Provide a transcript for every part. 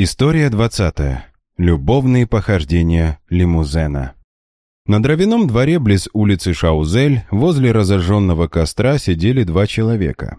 История 20. Любовные похождения лимузена. На дровяном дворе близ улицы Шаузель возле разожженного костра сидели два человека.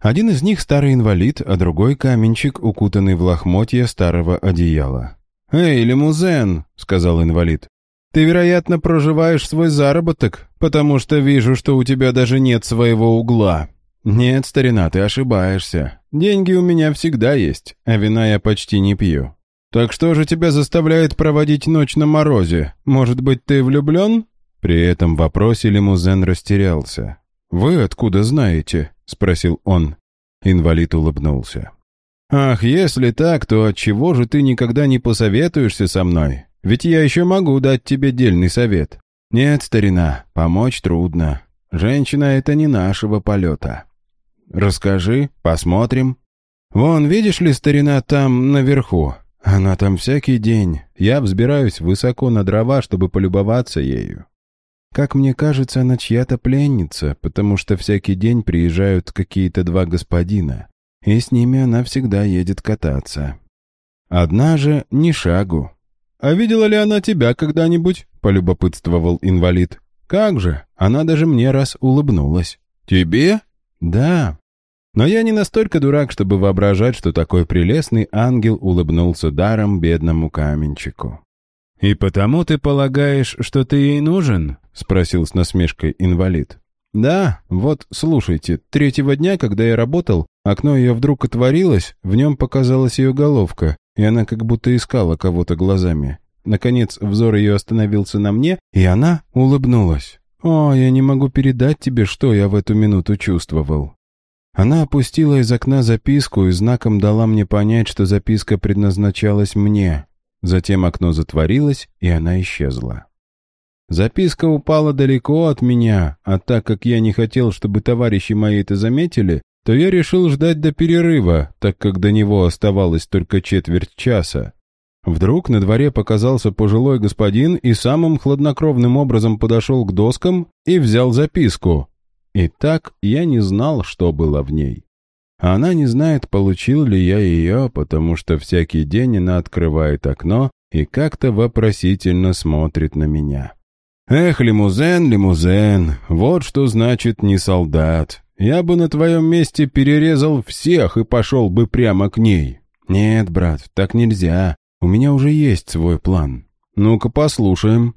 Один из них старый инвалид, а другой каменщик, укутанный в лохмотья старого одеяла. «Эй, лимузен!» — сказал инвалид. «Ты, вероятно, проживаешь свой заработок, потому что вижу, что у тебя даже нет своего угла». «Нет, старина, ты ошибаешься. Деньги у меня всегда есть, а вина я почти не пью. Так что же тебя заставляет проводить ночь на морозе? Может быть, ты влюблен?» При этом вопросе лимузен растерялся. «Вы откуда знаете?» — спросил он. Инвалид улыбнулся. «Ах, если так, то отчего же ты никогда не посоветуешься со мной? Ведь я еще могу дать тебе дельный совет. Нет, старина, помочь трудно. Женщина — это не нашего полета. Расскажи, посмотрим. Вон, видишь ли, старина там наверху? Она там всякий день. Я взбираюсь высоко на дрова, чтобы полюбоваться ею. Как мне кажется, она чья-то пленница, потому что всякий день приезжают какие-то два господина, и с ними она всегда едет кататься. Одна же ни шагу. «А видела ли она тебя когда-нибудь?» — полюбопытствовал инвалид. «Как же, она даже мне раз улыбнулась». «Тебе?» «Да». Но я не настолько дурак, чтобы воображать, что такой прелестный ангел улыбнулся даром бедному каменщику. «И потому ты полагаешь, что ты ей нужен?» — спросил с насмешкой инвалид. «Да, вот, слушайте, третьего дня, когда я работал, окно ее вдруг отворилось, в нем показалась ее головка, и она как будто искала кого-то глазами. Наконец, взор ее остановился на мне, и она улыбнулась. «О, я не могу передать тебе, что я в эту минуту чувствовал». Она опустила из окна записку и знаком дала мне понять, что записка предназначалась мне. Затем окно затворилось, и она исчезла. Записка упала далеко от меня, а так как я не хотел, чтобы товарищи мои это заметили, то я решил ждать до перерыва, так как до него оставалось только четверть часа. Вдруг на дворе показался пожилой господин и самым хладнокровным образом подошел к доскам и взял записку. И так я не знал, что было в ней. Она не знает, получил ли я ее, потому что всякий день она открывает окно и как-то вопросительно смотрит на меня. «Эх, лимузен, лимузен, вот что значит не солдат. Я бы на твоем месте перерезал всех и пошел бы прямо к ней». «Нет, брат, так нельзя. У меня уже есть свой план. Ну-ка послушаем.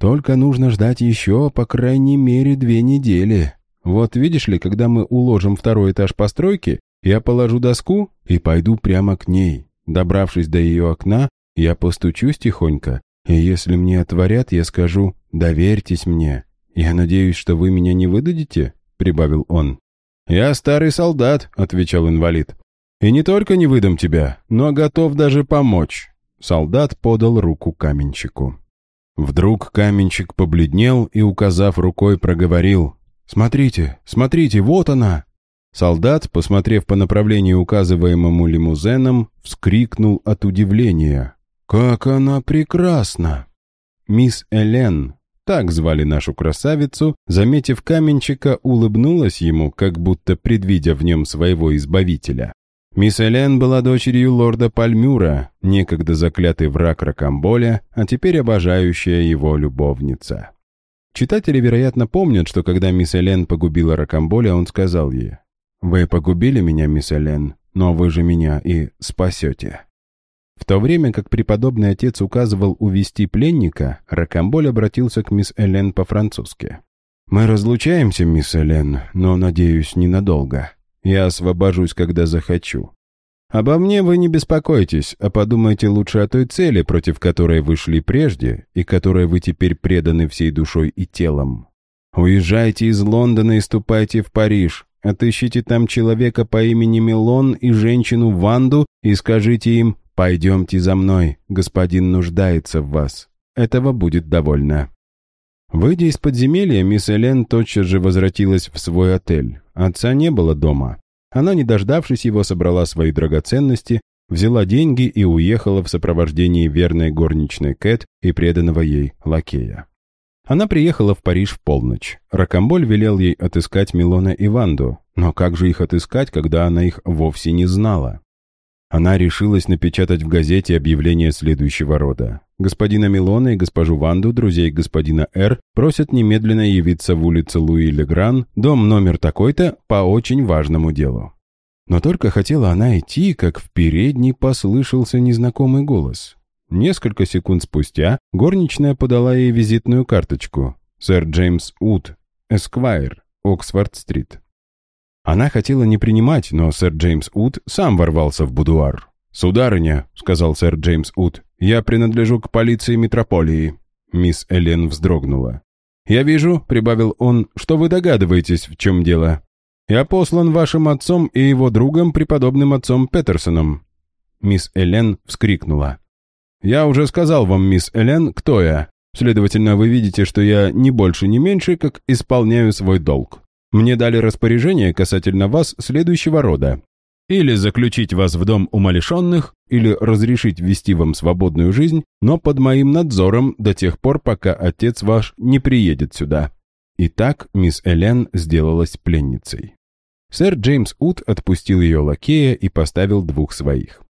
Только нужно ждать еще, по крайней мере, две недели. Вот видишь ли, когда мы уложим второй этаж постройки, я положу доску и пойду прямо к ней. Добравшись до ее окна, я постучусь тихонько, и если мне отворят, я скажу «доверьтесь мне». Я надеюсь, что вы меня не выдадите?» — прибавил он. «Я старый солдат», — отвечал инвалид. «И не только не выдам тебя, но готов даже помочь. Солдат подал руку каменщику. Вдруг каменщик побледнел и, указав рукой, проговорил. «Смотрите, смотрите, вот она!» Солдат, посмотрев по направлению, указываемому лимузеном, вскрикнул от удивления. «Как она прекрасна!» Мисс Элен, так звали нашу красавицу, заметив каменщика, улыбнулась ему, как будто предвидя в нем своего избавителя. Мисс Элен была дочерью лорда Пальмюра, некогда заклятый враг Ракамболя, а теперь обожающая его любовница. Читатели, вероятно, помнят, что когда мисс Элен погубила Ракамболя, он сказал ей, «Вы погубили меня, мисс Элен, но вы же меня и спасете». В то время как преподобный отец указывал увести пленника, Ракамболь обратился к мисс Элен по-французски. «Мы разлучаемся, мисс Элен, но, надеюсь, ненадолго. Я освобожусь, когда захочу. Обо мне вы не беспокойтесь, а подумайте лучше о той цели, против которой вы шли прежде и которой вы теперь преданы всей душой и телом. Уезжайте из Лондона и ступайте в Париж. Отыщите там человека по имени Милон и женщину Ванду и скажите им «Пойдемте за мной, господин нуждается в вас». Этого будет довольно. Выйдя из подземелья, мисс Элен тотчас же возвратилась в свой отель. Отца не было дома. Она, не дождавшись его, собрала свои драгоценности, взяла деньги и уехала в сопровождении верной горничной Кэт и преданного ей лакея. Она приехала в Париж в полночь. Ракамболь велел ей отыскать Милона и Ванду, но как же их отыскать, когда она их вовсе не знала? Она решилась напечатать в газете объявление следующего рода. Господина Милона и госпожу Ванду, друзей господина Р, просят немедленно явиться в улицу Луи Легран, дом номер такой-то, по очень важному делу. Но только хотела она идти, как в передней послышался незнакомый голос. Несколько секунд спустя горничная подала ей визитную карточку. Сэр Джеймс Ут, Эсквайр, Оксфорд-стрит. Она хотела не принимать, но сэр Джеймс Ут сам ворвался в будуар. «Сударыня», — сказал сэр Джеймс Ут, — «я принадлежу к полиции метрополии». Мисс Элен вздрогнула. «Я вижу», — прибавил он, — «что вы догадываетесь, в чем дело. Я послан вашим отцом и его другом, преподобным отцом Петерсоном». Мисс Элен вскрикнула. «Я уже сказал вам, мисс Элен, кто я. Следовательно, вы видите, что я не больше, не меньше, как исполняю свой долг. Мне дали распоряжение касательно вас следующего рода. Или заключить вас в дом умалишенных, или разрешить вести вам свободную жизнь, но под моим надзором до тех пор, пока отец ваш не приедет сюда». Итак, мисс Элен сделалась пленницей. Сэр Джеймс Ут отпустил ее лакея и поставил двух своих.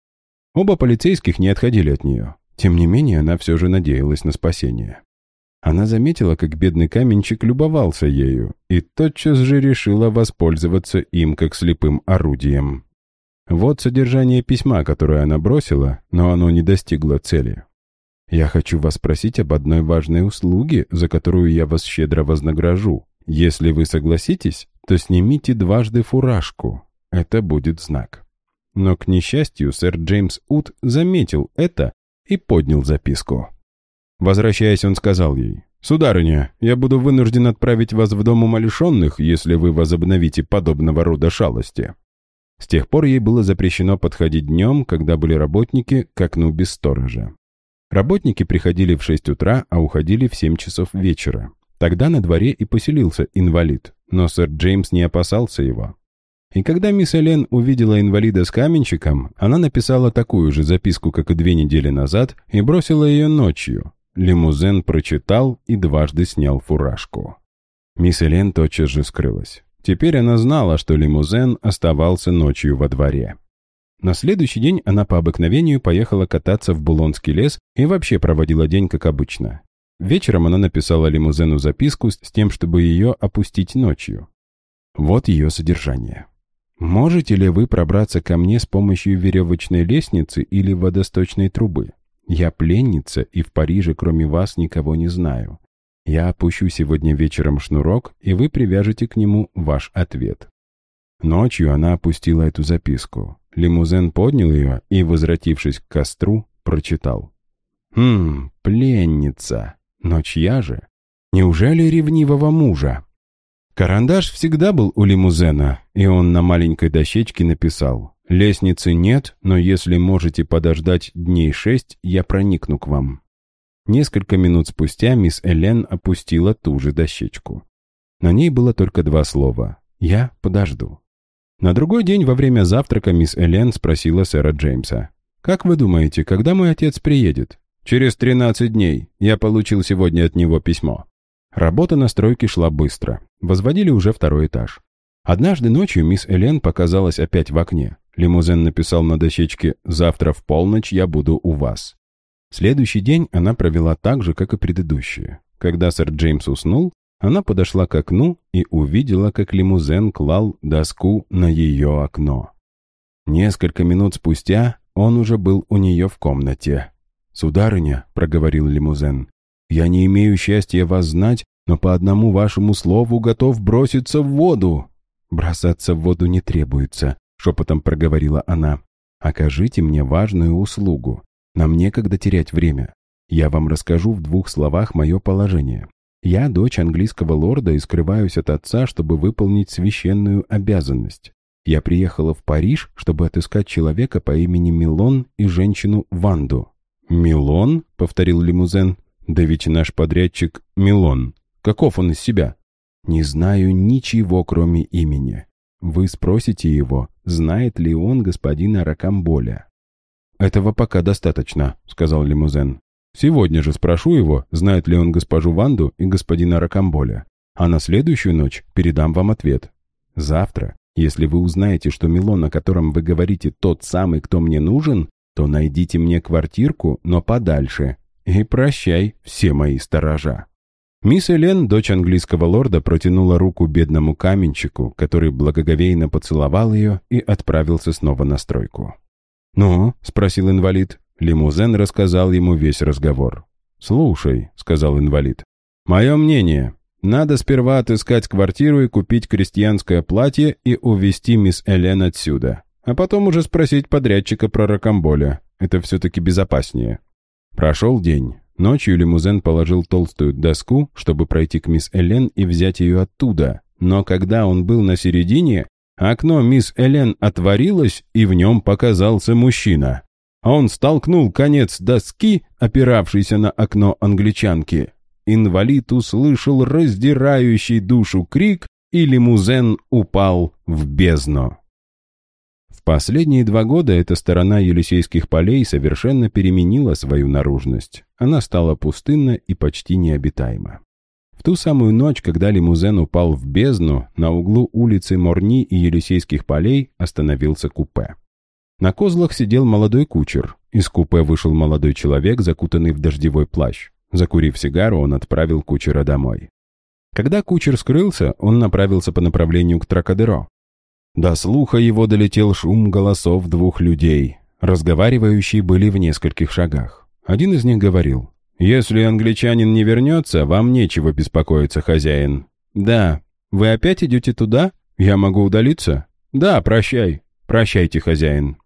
Оба полицейских не отходили от нее. Тем не менее, она все же надеялась на спасение. Она заметила, как бедный каменщик любовался ею, и тотчас же решила воспользоваться им как слепым орудием. Вот содержание письма, которое она бросила, но оно не достигло цели. «Я хочу вас спросить об одной важной услуге, за которую я вас щедро вознагражу. Если вы согласитесь, то снимите дважды фуражку. Это будет знак». Но, к несчастью, сэр Джеймс Ут заметил это и поднял записку. Возвращаясь, он сказал ей, «Сударыня, я буду вынужден отправить вас в дом умалишенных, если вы возобновите подобного рода шалости». С тех пор ей было запрещено подходить днем, когда были работники, к окну без сторожа. Работники приходили в 6 утра, а уходили в 7 часов вечера. Тогда на дворе и поселился инвалид, но сэр Джеймс не опасался его. И когда мисс Элен увидела инвалида с каменщиком, она написала такую же записку, как и две недели назад, и бросила ее ночью. Лимузен прочитал и дважды снял фуражку. Мисс Элен тотчас же скрылась. Теперь она знала, что лимузен оставался ночью во дворе. На следующий день она по обыкновению поехала кататься в Булонский лес и вообще проводила день как обычно. Вечером она написала лимузену записку с тем, чтобы ее опустить ночью. Вот ее содержание. Можете ли вы пробраться ко мне с помощью веревочной лестницы или водосточной трубы? Я пленница, и в Париже кроме вас никого не знаю. Я опущу сегодня вечером шнурок, и вы привяжете к нему ваш ответ». Ночью она опустила эту записку. Лимузен поднял ее и, возвратившись к костру, прочитал. «Хм, пленница. Но чья же? Неужели ревнивого мужа?» Карандаш всегда был у лимузена, и он на маленькой дощечке написал «Лестницы нет, но если можете подождать дней шесть, я проникну к вам». Несколько минут спустя мисс Элен опустила ту же дощечку. На ней было только два слова «Я подожду». На другой день во время завтрака мисс Элен спросила сэра Джеймса «Как вы думаете, когда мой отец приедет?» «Через тринадцать дней. Я получил сегодня от него письмо». Работа на стройке шла быстро. Возводили уже второй этаж. Однажды ночью мисс Элен показалась опять в окне. Лимузен написал на дощечке «Завтра в полночь я буду у вас». Следующий день она провела так же, как и предыдущие. Когда сэр Джеймс уснул, она подошла к окну и увидела, как лимузен клал доску на ее окно. Несколько минут спустя он уже был у нее в комнате. «Сударыня», — проговорил лимузен, я не имею счастья вас знать, но по одному вашему слову готов броситься в воду». «Бросаться в воду не требуется», — шепотом проговорила она. «Окажите мне важную услугу. Нам некогда терять время. Я вам расскажу в двух словах мое положение. Я дочь английского лорда и скрываюсь от отца, чтобы выполнить священную обязанность. Я приехала в Париж, чтобы отыскать человека по имени Милон и женщину Ванду». «Милон?» — повторил лимузен. Да ведь наш подрядчик Милон. Каков он из себя? Не знаю ничего, кроме имени. Вы спросите его, знает ли он господина Ракамболя. «Этого пока достаточно», — сказал Лимузен. «Сегодня же спрошу его, знает ли он госпожу Ванду и господина Ракамболя, а на следующую ночь передам вам ответ. Завтра, Если вы узнаете, что Милон, о котором вы говорите, тот самый, кто мне нужен, то найдите мне квартирку, но подальше. И прощай, все мои сторожа». Мисс Элен, дочь английского лорда, протянула руку бедному каменщику, который благоговейно поцеловал ее и отправился снова на стройку. «Ну?» — спросил инвалид. Лимузен рассказал ему весь разговор. «Слушай», — сказал инвалид, — «мое мнение. Надо сперва отыскать квартиру и купить крестьянское платье и увезти мисс Элен отсюда, а потом уже спросить подрядчика про ракомболя. Это все-таки безопаснее». Прошел день. Ночью лимузен положил толстую доску, чтобы пройти к мисс Элен и взять ее оттуда. Но когда он был на середине, окно мисс Элен отворилось, и в нем показался мужчина. Он столкнул конец доски, опиравшийся на окно англичанки. Инвалид услышал раздирающий душу крик, и лимузен упал в бездну. В последние два года эта сторона Елисейских полей совершенно переменила свою наружность. Она стала пустынна и почти необитаема. В ту самую ночь, когда лимузен упал в бездну, на углу улицы Морни и Елисейских полей остановился купе. На козлах сидел молодой кучер. Из купе вышел молодой человек, закутанный в дождевой плащ. Закурив сигару, он отправил кучера домой. Когда кучер скрылся, он направился по направлению к Тракадеро. До слуха его долетел шум голосов двух людей. Разговаривающие были в нескольких шагах. Один из них говорил, «Если англичанин не вернется, вам нечего беспокоиться, хозяин». «Да. Вы опять идете туда? Я могу удалиться?» «Да, прощай. Прощайте, хозяин».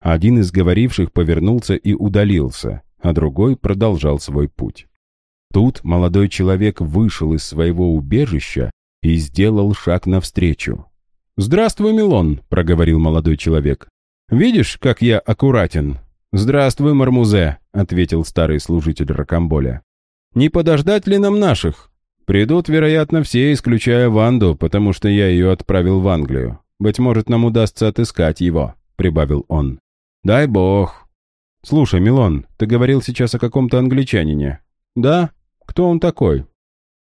Один из говоривших повернулся и удалился, а другой продолжал свой путь. Тут молодой человек вышел из своего убежища и сделал шаг навстречу. «Здравствуй, Милон», — проговорил молодой человек. «Видишь, как я аккуратен?» «Здравствуй, Мармузе», — ответил старый служитель Рокамболя. «Не подождать ли нам наших? Придут, вероятно, все, исключая Ванду, потому что я ее отправил в Англию. Быть может, нам удастся отыскать его», — прибавил он. «Дай бог». «Слушай, Милон, ты говорил сейчас о каком-то англичанине». «Да? Кто он такой?»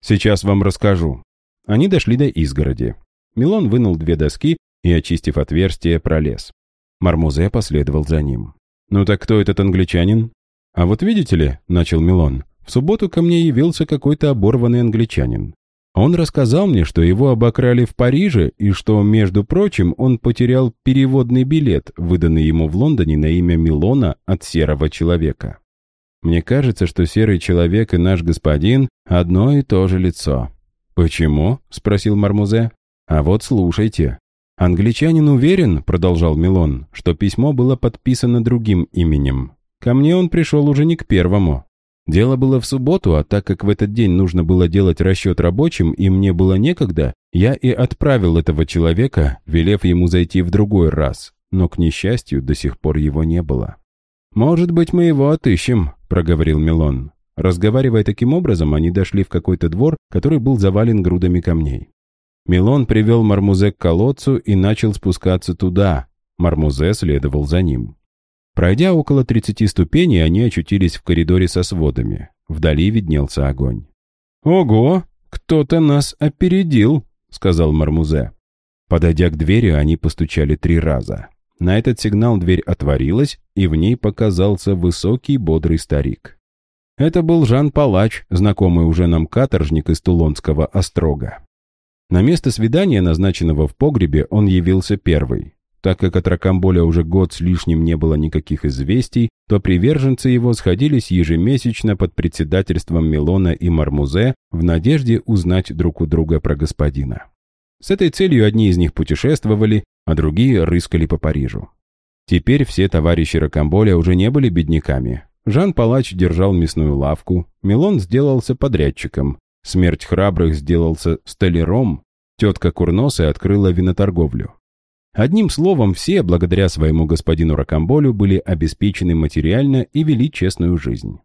«Сейчас вам расскажу». Они дошли до изгороди. Милон вынул две доски и, очистив отверстие, пролез. Мармузе последовал за ним. «Ну так кто этот англичанин?» «А вот видите ли», — начал Милон, — «в субботу ко мне явился какой-то оборванный англичанин. Он рассказал мне, что его обокрали в Париже и что, между прочим, он потерял переводный билет, выданный ему в Лондоне на имя Милона от серого человека. Мне кажется, что серый человек и наш господин – одно и то же лицо». «Почему?» – спросил Мармузе. А вот слушайте. Англичанин уверен, продолжал Милон, что письмо было подписано другим именем. Ко мне он пришел уже не к первому. Дело было в субботу, а так как в этот день нужно было делать расчет рабочим, и мне было некогда, я и отправил этого человека, велев ему зайти в другой раз. Но, к несчастью, до сих пор его не было. «Может быть, мы его отыщем», — проговорил Милон. Разговаривая таким образом, они дошли в какой-то двор, который был завален грудами камней. Милон привел Мармузе к колодцу и начал спускаться туда. Мармузе следовал за ним. Пройдя около 30 ступеней, они очутились в коридоре со сводами. Вдали виднелся огонь. «Ого! Кто-то нас опередил!» — сказал Мармузе. Подойдя к двери, они постучали три раза. На этот сигнал дверь отворилась, и в ней показался высокий бодрый старик. Это был Жан Палач, знакомый уже нам каторжник из Тулонского острога. На место свидания, назначенного в погребе, он явился первый. Так как от Ракамболя уже год с лишним не было никаких известий, то приверженцы его сходились ежемесячно под председательством Милона и Мармузе в надежде узнать друг у друга про господина. С этой целью одни из них путешествовали, а другие рыскали по Парижу. Теперь все товарищи Ракамболя уже не были бедняками. Жан Палач держал мясную лавку, Милон сделался подрядчиком, Смерть храбрых сделался столяром, тетка Курноса открыла виноторговлю. Одним словом, все, благодаря своему господину Ракамболю, были обеспечены материально и вели честную жизнь.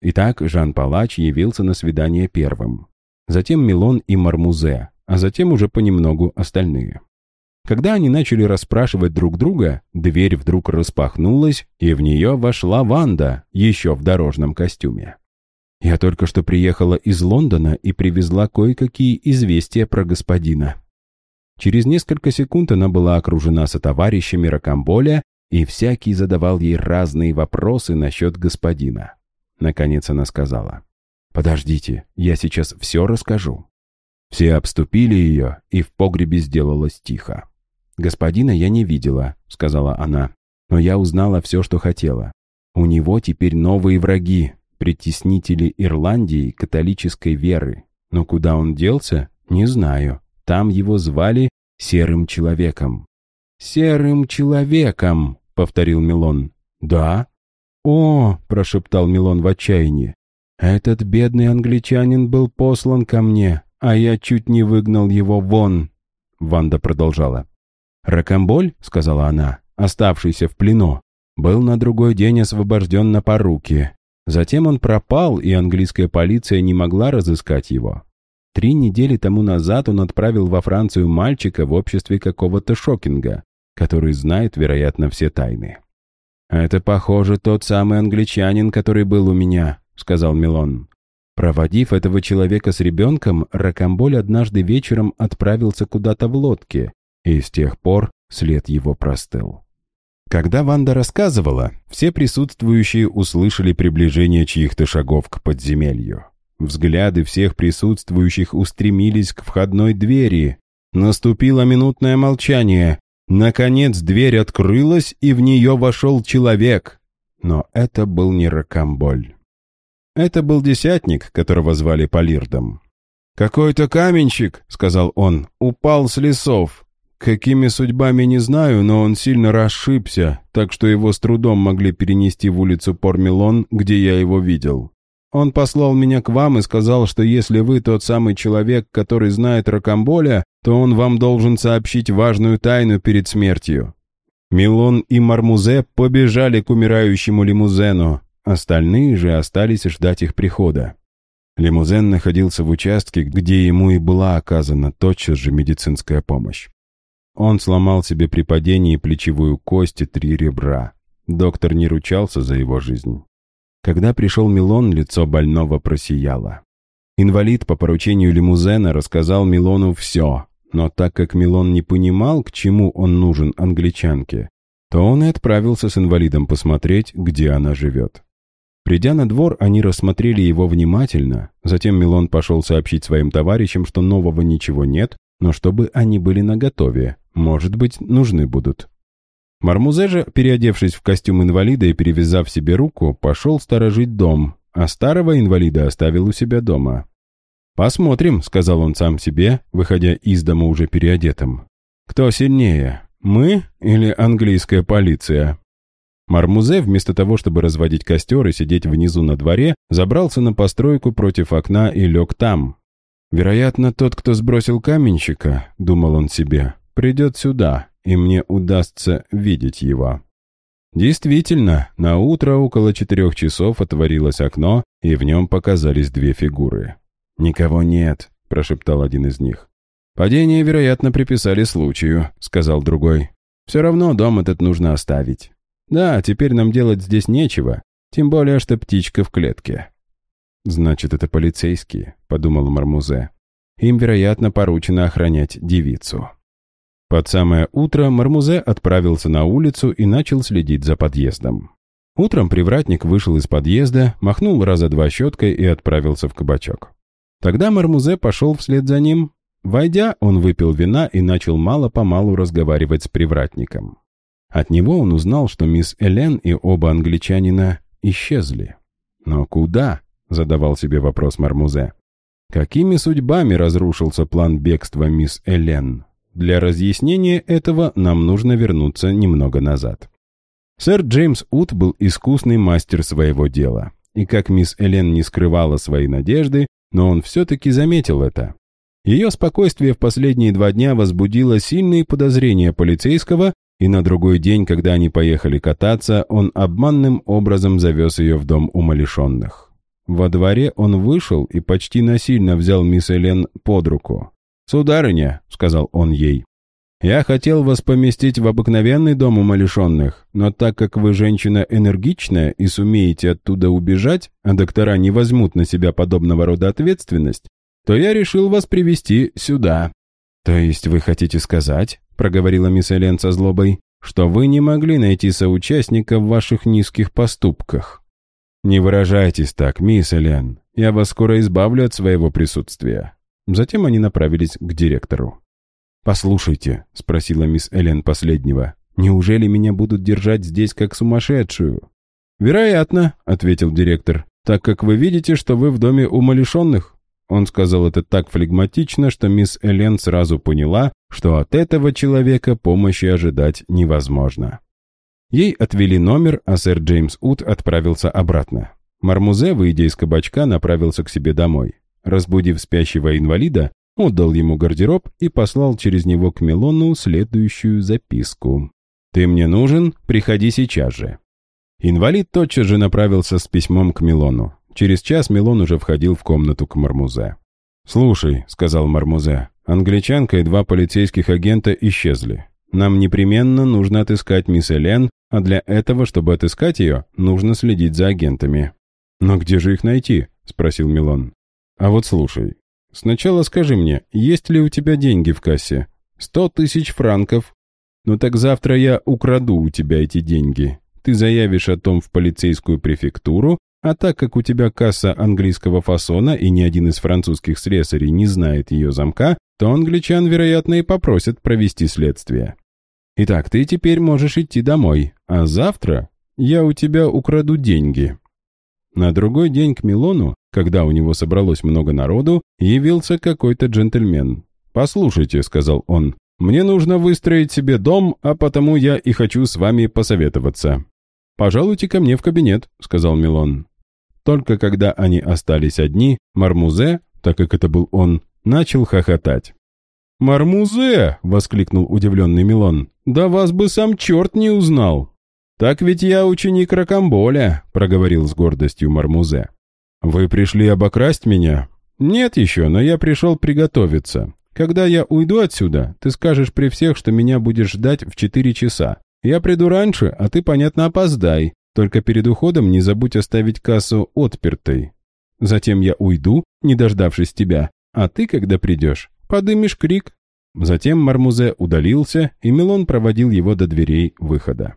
Итак, Жан Палач явился на свидание первым. Затем Милон и Мармузе, а затем уже понемногу остальные. Когда они начали расспрашивать друг друга, дверь вдруг распахнулась, и в нее вошла Ванда, еще в дорожном костюме. Я только что приехала из Лондона и привезла кое-какие известия про господина. Через несколько секунд она была окружена сотоварищами Рокамболя, и всякий задавал ей разные вопросы насчет господина. Наконец она сказала, «Подождите, я сейчас все расскажу». Все обступили ее, и в погребе сделалось тихо. «Господина я не видела», — сказала она, «но я узнала все, что хотела. У него теперь новые враги, притеснители Ирландии католической веры. Но куда он делся, не знаю. Там его звали Серым Человеком». «Серым Человеком», — повторил Милон. «Да?» «О!» — прошептал Милон в отчаянии. «Этот бедный англичанин был послан ко мне, а я чуть не выгнал его вон!» Ванда продолжала. «Ракомболь», — сказала она, оставшийся в плену, был на другой день освобожден на поруки. Затем он пропал, и английская полиция не могла разыскать его. Три недели тому назад он отправил во Францию мальчика в обществе какого-то Шокинга, который знает, вероятно, все тайны. «Это, похоже, тот самый англичанин, который был у меня», — сказал Милон. Проводив этого человека с ребенком, Ракамболь однажды вечером отправился куда-то в лодке, и с тех пор след его простыл. Когда Ванда рассказывала, все присутствующие услышали приближение чьих-то шагов к подземелью. Взгляды всех присутствующих устремились к входной двери. Наступило минутное молчание. Наконец дверь открылась, и в нее вошел человек. Но это был не Ракамболь. Это был десятник, которого звали Полирдом. «Какой-то каменщик», — сказал он, — «упал с лесов. Какими судьбами не знаю, но он сильно расшибся, так что его с трудом могли перенести в улицу Пормилон, где я его видел. Он послал меня к вам и сказал, что если вы тот самый человек, который знает Рокамболя, то он вам должен сообщить важную тайну перед смертью». Милон и Мармузе побежали к умирающему лимузену, Остальные же остались ждать их прихода. Лимузен находился в участке, где ему и была оказана тотчас же медицинская помощь. Он сломал себе при падении плечевую кость и три ребра. Доктор не ручался за его жизнь. Когда пришел Милон, лицо больного просияло. Инвалид по поручению лимузена рассказал Милону все, но так как Милон не понимал, к чему он нужен англичанке, то он и отправился с инвалидом посмотреть, где она живет. Придя на двор, они рассмотрели его внимательно, затем Милон пошел сообщить своим товарищам, что нового ничего нет, но чтобы они были наготове, может быть, нужны будут. Мармузе же, переодевшись в костюм инвалида и перевязав себе руку, пошел сторожить дом, а старого инвалида оставил у себя дома. «Посмотрим», — сказал он сам себе, выходя из дома уже переодетым. «Кто сильнее, мы или английская полиция?» Мармузе, вместо того, чтобы разводить костер и сидеть внизу на дворе, забрался на постройку против окна и лег там. «Вероятно, тот, кто сбросил каменщика, — думал он себе, — придет сюда, и мне удастся видеть его». Действительно, на утро около четырех часов отворилось окно, и в нем показались две фигуры. «Никого нет», — прошептал один из них. «Падение, вероятно, приписали случаю», — сказал другой. «Все равно дом этот нужно оставить. Да, теперь нам делать здесь нечего, тем более, что птичка в клетке. Значит, это полицейские, подумал Мармузе. Им, вероятно, поручено охранять девицу. Под самое утро Мармузе отправился на улицу и начал следить за подъездом. Утром привратник вышел из подъезда, махнул раза два щеткой и отправился в кабачок. Тогда Мармузе пошел вслед за ним. Войдя, он выпил вина и начал мало-помалу разговаривать с привратником. От него он узнал, что мисс Элен и оба англичанина исчезли. «Но куда?» — задавал себе вопрос Мармузе. «Какими судьбами разрушился план бегства мисс Элен? Для разъяснения этого нам нужно вернуться немного назад». Сэр Джеймс Ут был искусный мастер своего дела. И как мисс Элен не скрывала свои надежды, но он все-таки заметил это. Ее спокойствие в последние два дня возбудило сильные подозрения полицейского, и на другой день, когда они поехали кататься, он обманным образом завез ее в дом умалишенных. Во дворе он вышел и почти насильно взял мисс Элен под руку. «Сударыня», — сказал он ей, — «я хотел вас поместить в обыкновенный дом умалишенных, но так как вы женщина энергичная и сумеете оттуда убежать, а доктора не возьмут на себя подобного рода ответственность, то я решил вас привести сюда. «То есть вы хотите сказать, — проговорила мисс Элен со злобой, — что вы не могли найти соучастника в ваших низких поступках?» «Не выражайтесь так, мисс Элен. Я вас скоро избавлю от своего присутствия». Затем они направились к директору. «Послушайте», — спросила мисс Элен последнего, — «неужели меня будут держать здесь как сумасшедшую?» «Вероятно», — ответил директор, — «так как вы видите, что вы в доме умалишенных». Он сказал это так флегматично, что мисс Элен сразу поняла, что от этого человека помощи ожидать невозможно. Ей отвели номер, а сэр Джеймс Ут отправился обратно. Мармузе, выйдя из кабачка, направился к себе домой. Разбудив спящего инвалида, отдал ему гардероб и послал через него к Мелону следующую записку. «Ты мне нужен? Приходи сейчас же». Инвалид тотчас же направился с письмом к Милону. Через час Милон уже входил в комнату к Мармузе. «Слушай», — сказал Мармузе, — «англичанка и два полицейских агента исчезли. Нам непременно нужно отыскать мисс Элен, а для этого, чтобы отыскать ее, нужно следить за агентами». «Но где же их найти?» — спросил Милон. «А вот слушай. Сначала скажи мне, есть ли у тебя деньги в кассе? Сто тысяч франков. Ну так завтра я украду у тебя эти деньги. Ты заявишь о том в полицейскую префектуру, а так как у тебя касса английского фасона и ни один из французских слесарей не знает ее замка, то англичан, вероятно, и попросят провести следствие. Итак, ты теперь можешь идти домой, а завтра я у тебя украду деньги». На другой день к Милону, когда у него собралось много народу, явился какой-то джентльмен. «Послушайте», — сказал он, — «мне нужно выстроить себе дом, а потому я и хочу с вами посоветоваться». «Пожалуйте ко мне в кабинет», — сказал Милон. Только когда они остались одни, Мармузе, так как это был он, начал хохотать. «Мармузе!» — воскликнул удивленный Милон. «Да вас бы сам черт не узнал!» «Так ведь я ученик Рокамболя», — проговорил с гордостью Мармузе. «Вы пришли обокрасть меня?» «Нет еще, но я пришел приготовиться. Когда я уйду отсюда, ты скажешь при всех, что меня будешь ждать в четыре часа. Я приду раньше, а ты, понятно, опоздай. Только перед уходом не забудь оставить кассу отпертой. Затем я уйду, не дождавшись тебя, а ты, когда придешь, подымешь крик». Затем Мармузе удалился, и Милон проводил его до дверей выхода.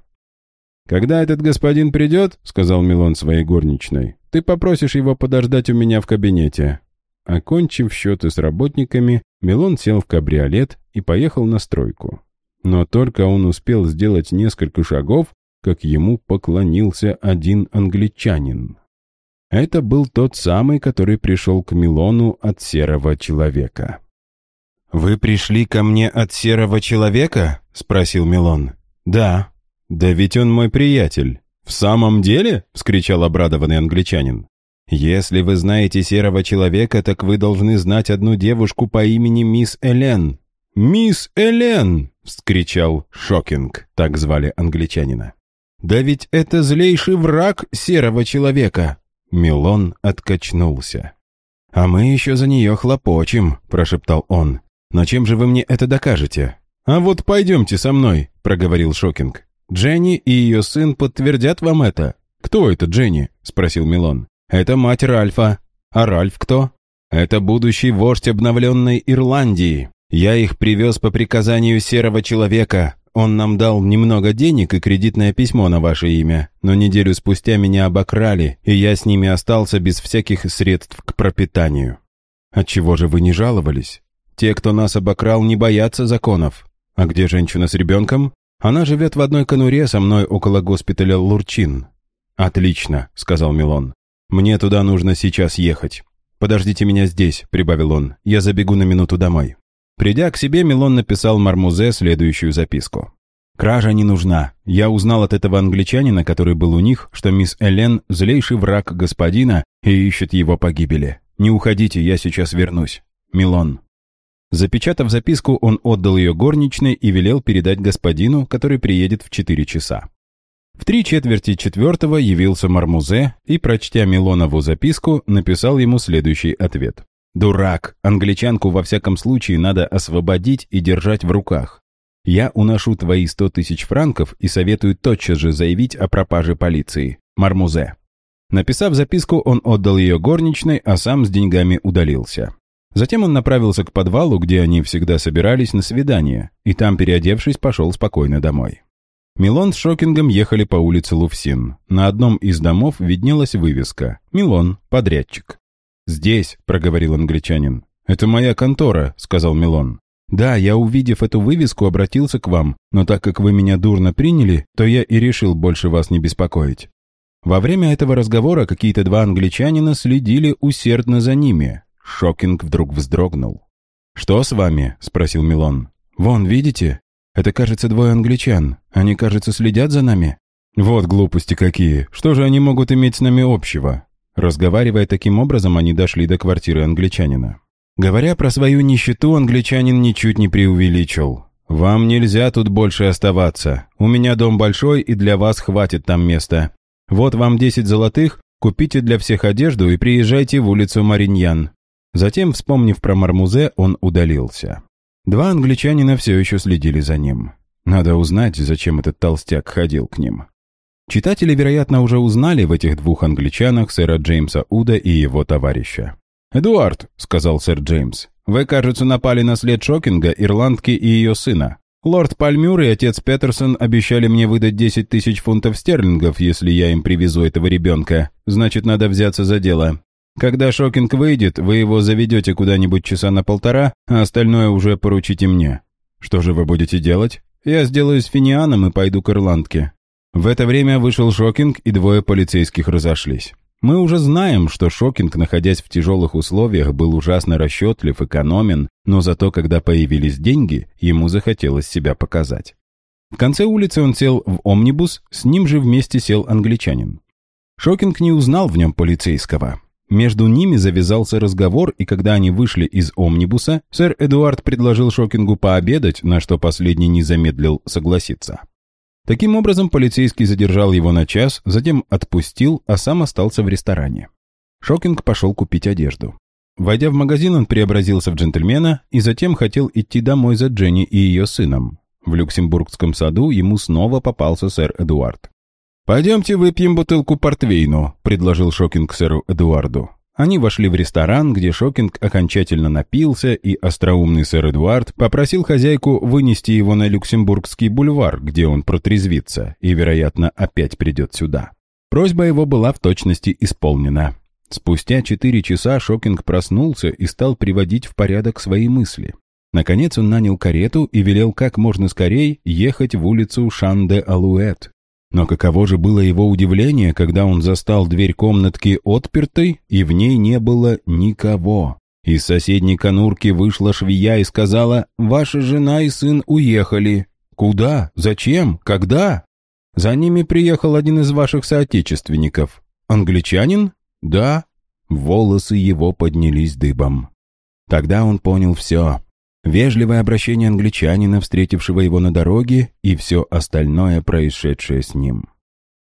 «Когда этот господин придет, — сказал Милон своей горничной, — ты попросишь его подождать у меня в кабинете». Окончив счеты с работниками, Милон сел в кабриолет и поехал на стройку. Но только он успел сделать несколько шагов, как ему поклонился один англичанин. Это был тот самый, который пришел к Милону от серого человека. «Вы пришли ко мне от серого человека?» — спросил Милон. «Да». «Да ведь он мой приятель». «В самом деле?» — вскричал обрадованный англичанин. «Если вы знаете серого человека, так вы должны знать одну девушку по имени мисс Элен». «Мисс Элен!» — вскричал Шокинг, так звали англичанина. Да ведь это злейший враг серого человека!» Милон откачнулся. «А мы еще за нее хлопочем», — прошептал он. «Но чем же вы мне это докажете?» «А вот пойдемте со мной», — проговорил Шокинг. «Дженни и ее сын подтвердят вам это». «Кто это Дженни?» — спросил Милон. «Это мать Ральфа». «А Ральф кто?» «Это будущий вождь обновленной Ирландии. Я их привез по приказанию серого человека. Он нам дал немного денег и кредитное письмо на ваше имя, но неделю спустя меня обокрали, и я с ними остался без всяких средств к пропитанию. Отчего же вы не жаловались? Те, кто нас обокрал, не боятся законов. А где женщина с ребенком? Она живет в одной конуре со мной около госпиталя Лурчин. «Отлично», — сказал Милон. «Мне туда нужно сейчас ехать. Подождите меня здесь», — прибавил он. «Я забегу на минуту домой». Придя к себе, Милон написал Мармузе следующую записку. «Кража не нужна. Я узнал от этого англичанина, который был у них, что мисс Элен – злейший враг господина и ищет его погибели. Не уходите, я сейчас вернусь. Милон». Запечатав записку, он отдал ее горничной и велел передать господину, который приедет в четыре часа. В три четверти четвертого явился Мармузе и, прочтя Милонову записку, написал ему следующий ответ. «Дурак! Англичанку во всяком случае надо освободить и держать в руках. Я уношу твои сто тысяч франков и советую тотчас же заявить о пропаже полиции. Мармузе». Написав записку, он отдал ее горничной, а сам с деньгами удалился. Затем он направился к подвалу, где они всегда собирались на свидание, и там, переодевшись, пошел спокойно домой. Милон с Шокингом ехали по улице Луфсин. На одном из домов виднелась вывеска «Милон, подрядчик». «Здесь», — проговорил англичанин. «Это моя контора», — сказал Милон. «Да, я, увидев эту вывеску, обратился к вам, но так как вы меня дурно приняли, то я и решил больше вас не беспокоить». Во время этого разговора какие-то два англичанина следили усердно за ними. Шокинг вдруг вздрогнул. «Что с вами?» — спросил Милон. «Вон, видите? Это, кажется, двое англичан. Они, кажется, следят за нами». «Вот глупости какие! Что же они могут иметь с нами общего?» Разговаривая таким образом, они дошли до квартиры англичанина. Говоря про свою нищету, англичанин ничуть не преувеличил. «Вам нельзя тут больше оставаться. У меня дом большой, и для вас хватит там места. Вот вам 10 золотых, купите для всех одежду и приезжайте в улицу Мариньян». Затем, вспомнив про Мармузе, он удалился. Два англичанина все еще следили за ним. Надо узнать, зачем этот толстяк ходил к ним. Читатели, вероятно, уже узнали в этих двух англичанах сэра Джеймса Уда и его товарища. «Эдуард», — сказал сэр Джеймс, — «вы, кажется, напали на след Шокинга, Ирландки и ее сына. Лорд Пальмюр и отец Петерсон обещали мне выдать 10 тысяч фунтов стерлингов, если я им привезу этого ребенка. Значит, надо взяться за дело. Когда Шокинг выйдет, вы его заведете куда-нибудь часа на полтора, а остальное уже поручите мне. Что же вы будете делать? Я сделаю с Финианом и пойду к Ирландке». В это время вышел Шокинг, и двое полицейских разошлись. Мы уже знаем, что Шокинг, находясь в тяжелых условиях, был ужасно расчетлив, экономен, но зато, когда появились деньги, ему захотелось себя показать. В конце улицы он сел в омнибус, с ним же вместе сел англичанин. Шокинг не узнал в нем полицейского. Между ними завязался разговор, и когда они вышли из омнибуса, сэр Эдуард предложил Шокингу пообедать, на что последний не замедлил согласиться. Таким образом, полицейский задержал его на час, затем отпустил, а сам остался в ресторане. Шокинг пошел купить одежду. Войдя в магазин, он преобразился в джентльмена и затем хотел идти домой за Дженни и ее сыном. В Люксембургском саду ему снова попался сэр Эдуард. «Пойдемте выпьем бутылку портвейну», — предложил Шокинг сэру Эдуарду. Они вошли в ресторан, где Шокинг окончательно напился, и остроумный сэр Эдуард попросил хозяйку вынести его на Люксембургский бульвар, где он протрезвится, и, вероятно, опять придет сюда. Просьба его была в точности исполнена. Спустя четыре часа Шокинг проснулся и стал приводить в порядок свои мысли. Наконец он нанял карету и велел как можно скорее ехать в улицу Шан-де-Алуэт, но каково же было его удивление, когда он застал дверь комнатки отпертой, и в ней не было никого. Из соседней конурки вышла швея и сказала, «Ваша жена и сын уехали». «Куда? Зачем? Когда?» «За ними приехал один из ваших соотечественников». «Англичанин?» «Да». Волосы его поднялись дыбом. Тогда он понял все вежливое обращение англичанина, встретившего его на дороге, и все остальное, происшедшее с ним.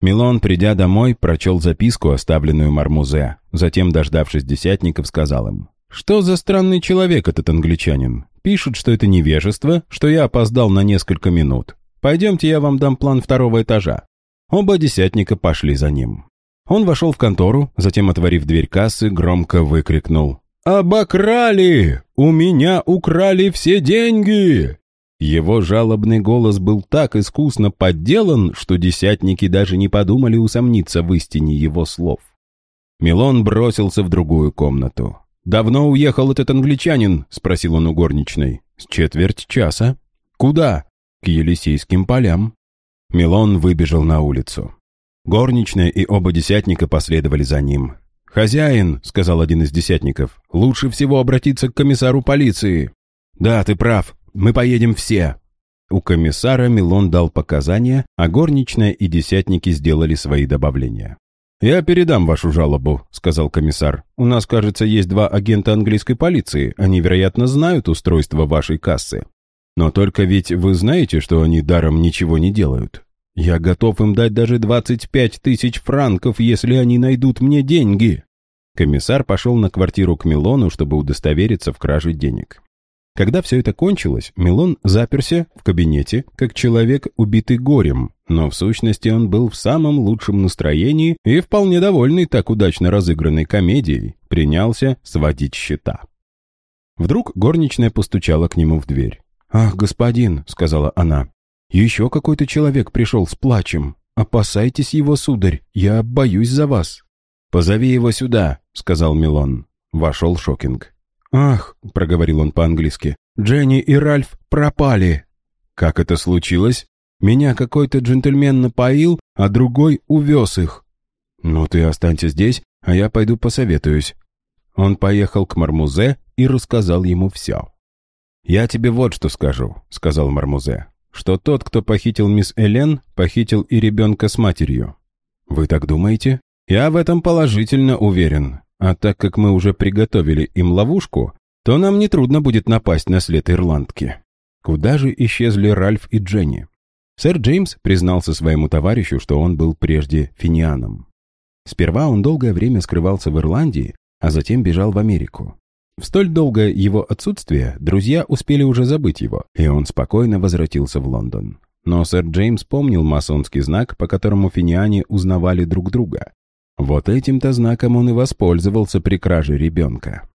Милон, придя домой, прочел записку, оставленную Мармузе. Затем, дождавшись десятников, сказал им, «Что за странный человек этот англичанин? Пишут, что это невежество, что я опоздал на несколько минут. Пойдемте, я вам дам план второго этажа». Оба десятника пошли за ним. Он вошел в контору, затем, отворив дверь кассы, громко выкрикнул «Обокрали! У меня украли все деньги!» Его жалобный голос был так искусно подделан, что десятники даже не подумали усомниться в истине его слов. Милон бросился в другую комнату. «Давно уехал этот англичанин?» — спросил он у горничной. «С четверть часа». «Куда?» «К Елисейским полям». Милон выбежал на улицу. Горничная и оба десятника последовали за ним. «Хозяин», — сказал один из десятников, — «лучше всего обратиться к комиссару полиции». «Да, ты прав. Мы поедем все». У комиссара Милон дал показания, а горничная и десятники сделали свои добавления. «Я передам вашу жалобу», — сказал комиссар. «У нас, кажется, есть два агента английской полиции. Они, вероятно, знают устройство вашей кассы. Но только ведь вы знаете, что они даром ничего не делают. Я готов им дать даже 25 тысяч франков, если они найдут мне деньги». Комиссар пошел на квартиру к Милону, чтобы удостовериться в краже денег. Когда все это кончилось, Милон заперся в кабинете, как человек, убитый горем, но в сущности он был в самом лучшем настроении и вполне довольный так удачно разыгранной комедией, принялся сводить счета. Вдруг горничная постучала к нему в дверь. «Ах, господин», — сказала она, — «еще какой-то человек пришел с плачем. Опасайтесь его, сударь, я боюсь за вас». «Позови его сюда», — сказал Милон. Вошел Шокинг. «Ах», — проговорил он по-английски, — «Дженни и Ральф пропали». «Как это случилось?» «Меня какой-то джентльмен напоил, а другой увез их». «Ну ты останься здесь, а я пойду посоветуюсь». Он поехал к Мармузе и рассказал ему все. «Я тебе вот что скажу», — сказал Мармузе, «что тот, кто похитил мисс Элен, похитил и ребенка с матерью». «Вы так думаете?» «Я в этом положительно уверен. А так как мы уже приготовили им ловушку, то нам нетрудно будет напасть на след ирландки». Куда же исчезли Ральф и Дженни? Сэр Джеймс признался своему товарищу, что он был прежде финианом. Сперва он долгое время скрывался в Ирландии, а затем бежал в Америку. В столь долгое его отсутствие друзья успели уже забыть его, и он спокойно возвратился в Лондон. Но сэр Джеймс помнил масонский знак, по которому финиане узнавали друг друга. Вот этим-то знаком он и воспользовался при краже ребенка.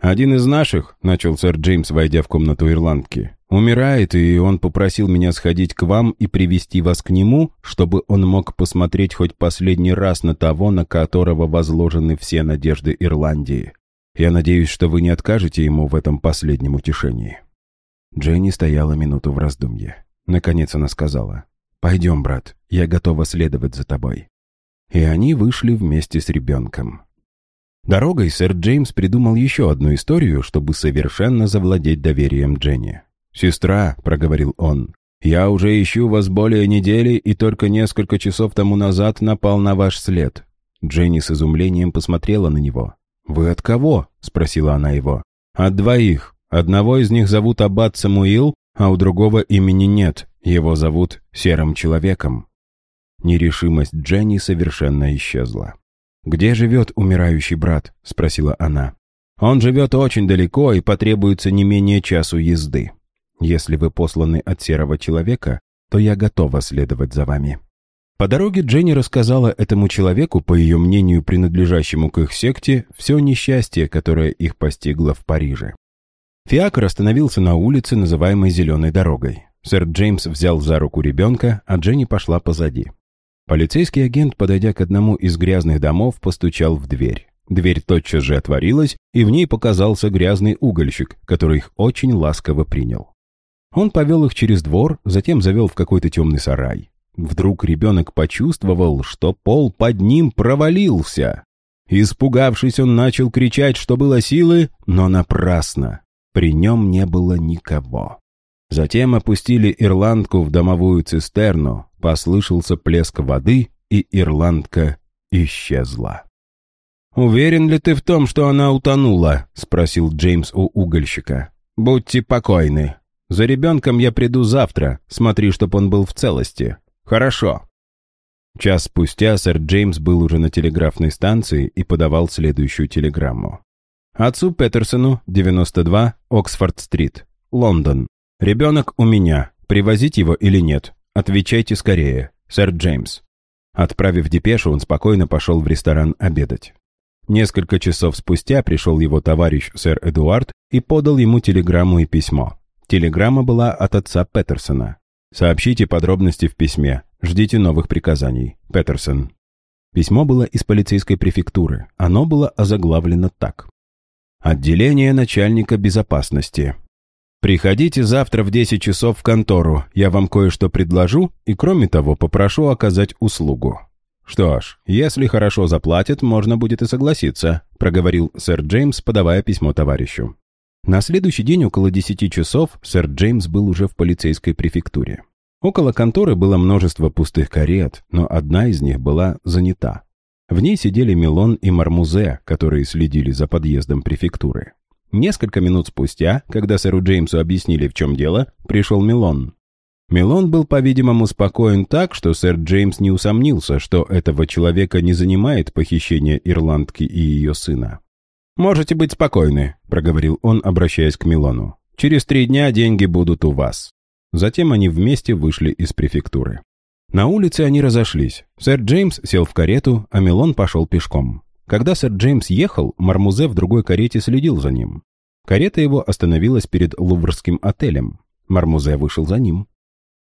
«Один из наших», — начал сэр Джеймс, войдя в комнату ирландки, «умирает, и он попросил меня сходить к вам и привести вас к нему, чтобы он мог посмотреть хоть последний раз на того, на которого возложены все надежды Ирландии. Я надеюсь, что вы не откажете ему в этом последнем утешении». Дженни стояла минуту в раздумье. Наконец она сказала, «Пойдем, брат, я готова следовать за тобой». И они вышли вместе с ребенком. Дорогой сэр Джеймс придумал еще одну историю, чтобы совершенно завладеть доверием Дженни. «Сестра», — проговорил он, — «я уже ищу вас более недели и только несколько часов тому назад напал на ваш след». Дженни с изумлением посмотрела на него. «Вы от кого?» — спросила она его. «От двоих. Одного из них зовут Аббат Самуил, а у другого имени нет. Его зовут Серым Человеком». Нерешимость Дженни совершенно исчезла. «Где живет умирающий брат?» — спросила она. «Он живет очень далеко и потребуется не менее часу езды. Если вы посланы от Серого Человека, то я готова следовать за вами». По дороге Дженни рассказала этому человеку, по ее мнению, принадлежащему к их секте, все несчастье, которое их постигло в Париже. Фиакр остановился на улице, называемой «Зеленой дорогой». Сэр Джеймс взял за руку ребенка, а Дженни пошла позади. Полицейский агент, подойдя к одному из грязных домов, постучал в дверь. Дверь тотчас же отворилась, и в ней показался грязный угольщик, который их очень ласково принял. Он повел их через двор, затем завел в какой-то темный сарай. Вдруг ребенок почувствовал, что пол под ним провалился. Испугавшись, он начал кричать, что было силы, но напрасно. При нем не было никого. Затем опустили ирландку в домовую цистерну, послышался плеск воды, и ирландка исчезла. «Уверен ли ты в том, что она утонула?» — спросил Джеймс у угольщика. «Будьте покойны. За ребенком я приду завтра. Смотри, чтоб он был в целости. «Хорошо». Час спустя сэр Джеймс был уже на телеграфной станции и подавал следующую телеграмму. Отцу Петерсону, 92, Оксфорд-стрит, Лондон. Ребенок у меня. Привозить его или нет? Отвечайте скорее. Сэр Джеймс. Отправив депешу, он спокойно пошел в ресторан обедать. Несколько часов спустя пришел его товарищ сэр Эдуард и подал ему телеграмму и письмо. Телеграмма была от отца Петерсона. Сообщите подробности в письме. Ждите новых приказаний. Петерсон. Письмо было из полицейской префектуры. Оно было озаглавлено так. Отделение начальника безопасности. Приходите завтра в 10 часов в контору. Я вам кое-что предложу и, кроме того, попрошу оказать услугу. «Что ж, если хорошо заплатят, можно будет и согласиться», проговорил сэр Джеймс, подавая письмо товарищу. На следующий день около десяти часов сэр Джеймс был уже в полицейской префектуре. Около конторы было множество пустых карет, но одна из них была занята. В ней сидели Милон и Мармузе, которые следили за подъездом префектуры. Несколько минут спустя, когда сэру Джеймсу объяснили, в чем дело, пришел Милон. Милон был, по-видимому, спокоен так, что сэр Джеймс не усомнился, что этого человека не занимает похищение ирландки и ее сына. «Можете быть спокойны», — проговорил он, обращаясь к Милону. «Через три дня деньги будут у вас». Затем они вместе вышли из префектуры. На улице они разошлись. Сэр Джеймс сел в карету, а Милон пошел пешком. Когда сэр Джеймс ехал, Мармузе в другой карете следил за ним. Карета его остановилась перед Луврским отелем. Мармузе вышел за ним.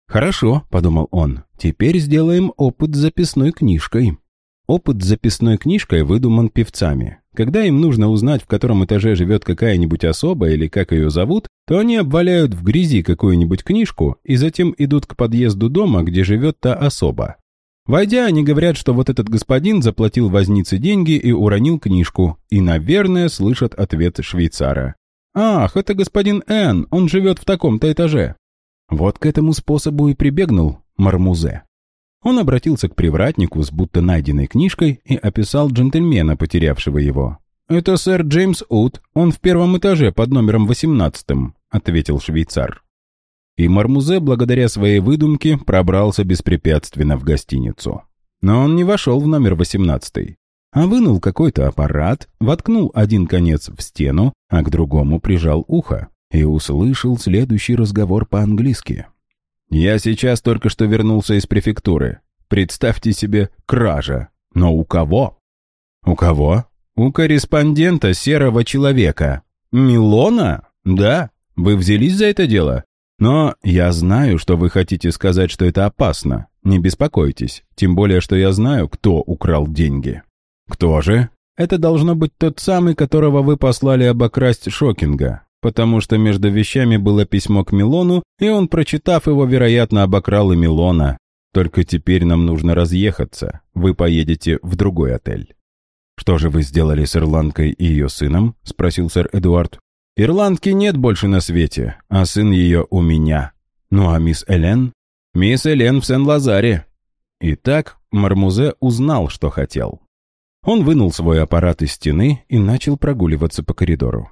«Хорошо», — подумал он, — «теперь сделаем опыт с записной книжкой». Опыт с записной книжкой выдуман певцами. Когда им нужно узнать, в котором этаже живет какая-нибудь особа или как ее зовут, то они обваляют в грязи какую-нибудь книжку и затем идут к подъезду дома, где живет та особа. Войдя, они говорят, что вот этот господин заплатил вознице деньги и уронил книжку, и, наверное, слышат ответ швейцара. «Ах, это господин Н, он живет в таком-то этаже». Вот к этому способу и прибегнул Мармузе. Он обратился к привратнику с будто найденной книжкой и описал джентльмена, потерявшего его. «Это сэр Джеймс Ут, он в первом этаже под номером 18 ответил швейцар. И Мармузе, благодаря своей выдумке, пробрался беспрепятственно в гостиницу. Но он не вошел в номер 18 а вынул какой-то аппарат, воткнул один конец в стену, а к другому прижал ухо и услышал следующий разговор по-английски. Я сейчас только что вернулся из префектуры. Представьте себе, кража. Но у кого? У кого? У корреспондента серого человека. Милона? Да. Вы взялись за это дело? Но я знаю, что вы хотите сказать, что это опасно. Не беспокойтесь. Тем более, что я знаю, кто украл деньги. Кто же? Это должно быть тот самый, которого вы послали обокрасть Шокинга потому что между вещами было письмо к Милону, и он, прочитав его, вероятно, обокрал и Милона. Только теперь нам нужно разъехаться. Вы поедете в другой отель. «Что же вы сделали с Ирландкой и ее сыном?» — спросил сэр Эдуард. «Ирландки нет больше на свете, а сын ее у меня. Ну а мисс Элен?» «Мисс Элен в Сен-Лазаре». Итак, Мармузе узнал, что хотел. Он вынул свой аппарат из стены и начал прогуливаться по коридору.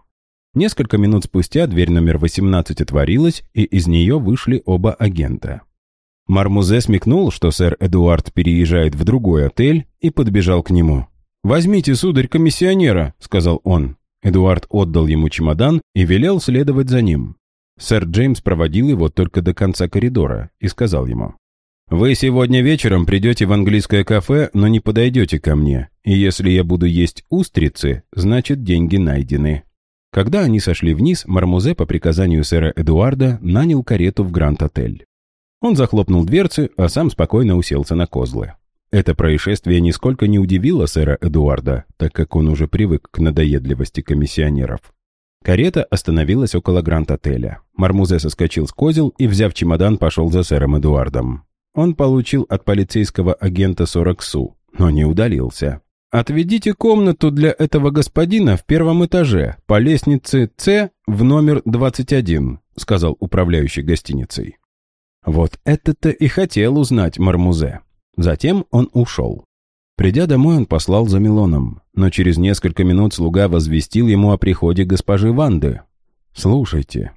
Несколько минут спустя дверь номер 18 отворилась, и из нее вышли оба агента. Мармузе смекнул, что сэр Эдуард переезжает в другой отель, и подбежал к нему. «Возьмите, сударь, комиссионера», — сказал он. Эдуард отдал ему чемодан и велел следовать за ним. Сэр Джеймс проводил его только до конца коридора и сказал ему. «Вы сегодня вечером придете в английское кафе, но не подойдете ко мне, и если я буду есть устрицы, значит деньги найдены». Когда они сошли вниз, Мармузе по приказанию сэра Эдуарда нанял карету в Гранд-отель. Он захлопнул дверцы, а сам спокойно уселся на козлы. Это происшествие нисколько не удивило сэра Эдуарда, так как он уже привык к надоедливости комиссионеров. Карета остановилась около Гранд-отеля. Мармузе соскочил с козел и, взяв чемодан, пошел за сэром Эдуардом. Он получил от полицейского агента 40 су, но не удалился. «Отведите комнату для этого господина в первом этаже, по лестнице С в номер 21», сказал управляющий гостиницей. Вот это-то и хотел узнать Мармузе. Затем он ушел. Придя домой, он послал за Милоном, но через несколько минут слуга возвестил ему о приходе госпожи Ванды. «Слушайте,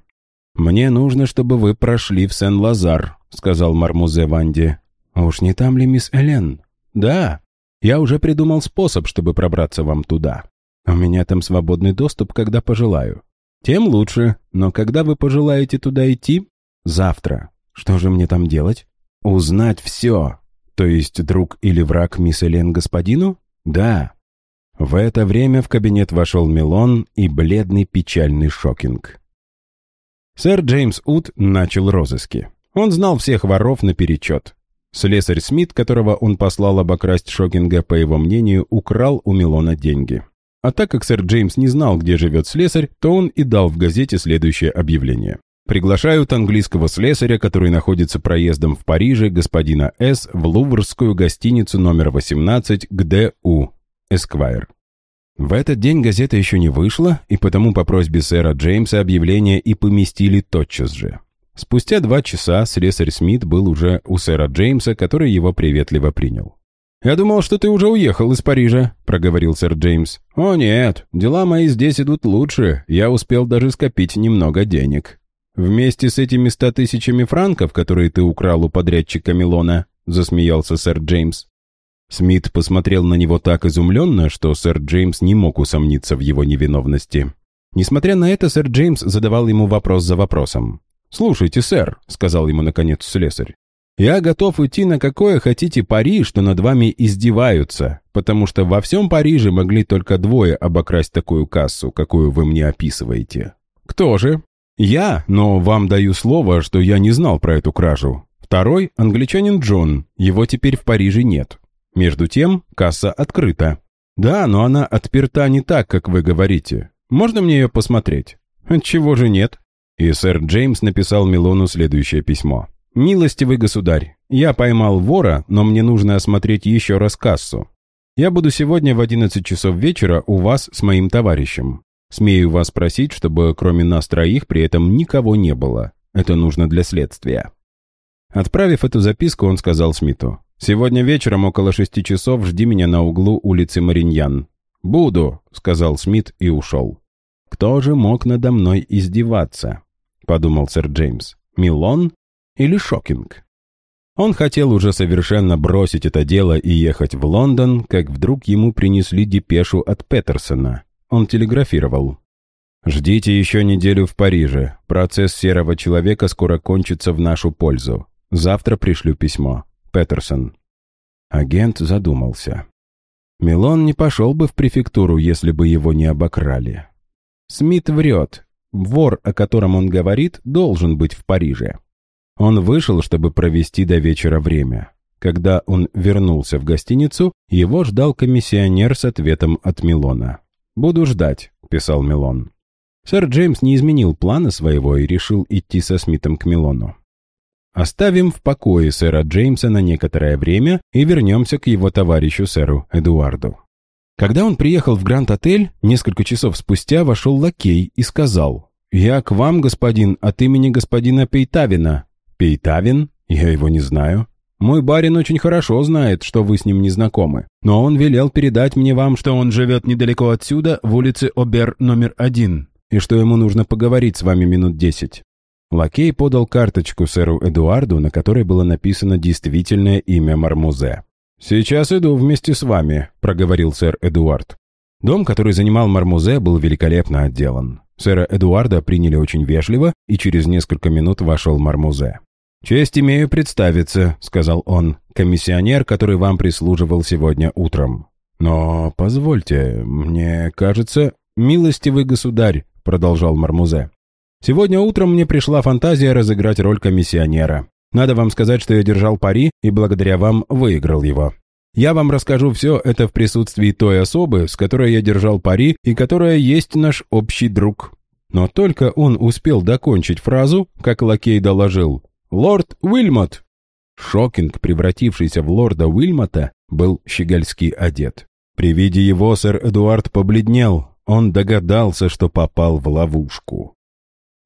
мне нужно, чтобы вы прошли в Сен-Лазар», сказал Мармузе Ванде. «Уж не там ли мисс Элен?» «Да, я уже придумал способ, чтобы пробраться вам туда. У меня там свободный доступ, когда пожелаю. Тем лучше, но когда вы пожелаете туда идти? Завтра. Что же мне там делать? Узнать все. То есть друг или враг мисс Элен господину? Да. В это время в кабинет вошел Милон и бледный печальный Шокинг. Сэр Джеймс Ут начал розыски. Он знал всех воров наперечет. Слесарь Смит, которого он послал обокрасть Шокинга, по его мнению, украл у Милона деньги. А так как сэр Джеймс не знал, где живет слесарь, то он и дал в газете следующее объявление. Приглашают английского слесаря, который находится проездом в Париже, господина С. в Луврскую гостиницу номер 18 к Д.У. Эсквайр. В этот день газета еще не вышла, и потому по просьбе сэра Джеймса объявление и поместили тотчас же. Спустя два часа слесарь Смит был уже у сэра Джеймса, который его приветливо принял. «Я думал, что ты уже уехал из Парижа», — проговорил сэр Джеймс. «О нет, дела мои здесь идут лучше, я успел даже скопить немного денег». «Вместе с этими ста тысячами франков, которые ты украл у подрядчика Милона», — засмеялся сэр Джеймс. Смит посмотрел на него так изумленно, что сэр Джеймс не мог усомниться в его невиновности. Несмотря на это, сэр Джеймс задавал ему вопрос за вопросом. «Слушайте, сэр», — сказал ему наконец слесарь, «я готов идти на какое хотите пари, что над вами издеваются, потому что во всем Париже могли только двое обокрасть такую кассу, какую вы мне описываете. «Кто же?» «Я, но вам даю слово, что я не знал про эту кражу. Второй – англичанин Джон, его теперь в Париже нет. Между тем, касса открыта. Да, но она отперта не так, как вы говорите. Можно мне ее посмотреть?» «Чего же нет?» И сэр Джеймс написал Милону следующее письмо. «Милостивый государь, я поймал вора, но мне нужно осмотреть еще раз кассу. Я буду сегодня в 11 часов вечера у вас с моим товарищем. Смею вас просить, чтобы кроме нас троих при этом никого не было. Это нужно для следствия». Отправив эту записку, он сказал Смиту. «Сегодня вечером около шести часов жди меня на углу улицы Мариньян». «Буду», — сказал Смит и ушел. «Кто же мог надо мной издеваться?» — подумал сэр Джеймс. «Милон или Шокинг. Он хотел уже совершенно бросить это дело и ехать в Лондон, как вдруг ему принесли депешу от Петерсона. Он телеграфировал. «Ждите еще неделю в Париже. Процесс серого человека скоро кончится в нашу пользу. Завтра пришлю письмо. Петерсон». Агент задумался. Милон не пошел бы в префектуру, если бы его не обокрали. Смит врет. Вор, о котором он говорит, должен быть в Париже. Он вышел, чтобы провести до вечера время. Когда он вернулся в гостиницу, его ждал комиссионер с ответом от Милона. «Буду ждать», — писал Милон. Сэр Джеймс не изменил плана своего и решил идти со Смитом к Милону. Оставим в покое сэра Джеймса на некоторое время и вернемся к его товарищу сэру Эдуарду. Когда он приехал в Гранд-отель, несколько часов спустя вошел лакей и сказал «Я к вам, господин, от имени господина Пейтавина, Пейтавин? Я его не знаю. Мой барин очень хорошо знает, что вы с ним не знакомы. Но он велел передать мне вам, что он живет недалеко отсюда, в улице Обер номер один, и что ему нужно поговорить с вами минут десять». Лакей подал карточку сэру Эдуарду, на которой было написано действительное имя Мармузе. «Сейчас иду вместе с вами», — проговорил сэр Эдуард. Дом, который занимал Мармузе, был великолепно отделан. Сэра Эдуарда приняли очень вежливо, и через несколько минут вошел Мармузе. «Честь имею представиться», — сказал он, — «комиссионер, который вам прислуживал сегодня утром». «Но, позвольте, мне кажется...» «Милостивый государь», — продолжал Мармузе. «Сегодня утром мне пришла фантазия разыграть роль комиссионера. Надо вам сказать, что я держал пари и благодаря вам выиграл его. Я вам расскажу все это в присутствии той особы, с которой я держал пари и которая есть наш общий друг». Но только он успел докончить фразу, как лакей доложил. «Лорд Уильмот!» Шокинг, превратившийся в лорда Уильмота, был щегольски одет. При виде его сэр Эдуард побледнел. Он догадался, что попал в ловушку.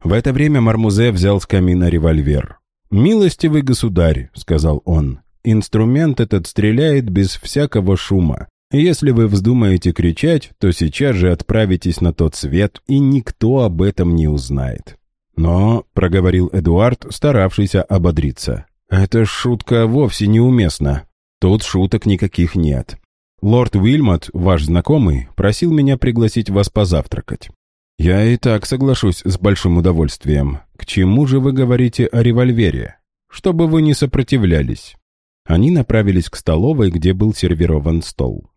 В это время Мармузе взял с камина револьвер. «Милостивый государь», — сказал он, — «инструмент этот стреляет без всякого шума. Если вы вздумаете кричать, то сейчас же отправитесь на тот свет, и никто об этом не узнает. «Но», — проговорил Эдуард, старавшийся ободриться, — «эта шутка вовсе неуместна. Тут шуток никаких нет. Лорд Уильмот, ваш знакомый, просил меня пригласить вас позавтракать. Я и так соглашусь с большим удовольствием. К чему же вы говорите о револьвере? Чтобы вы не сопротивлялись». Они направились к столовой, где был сервирован стол.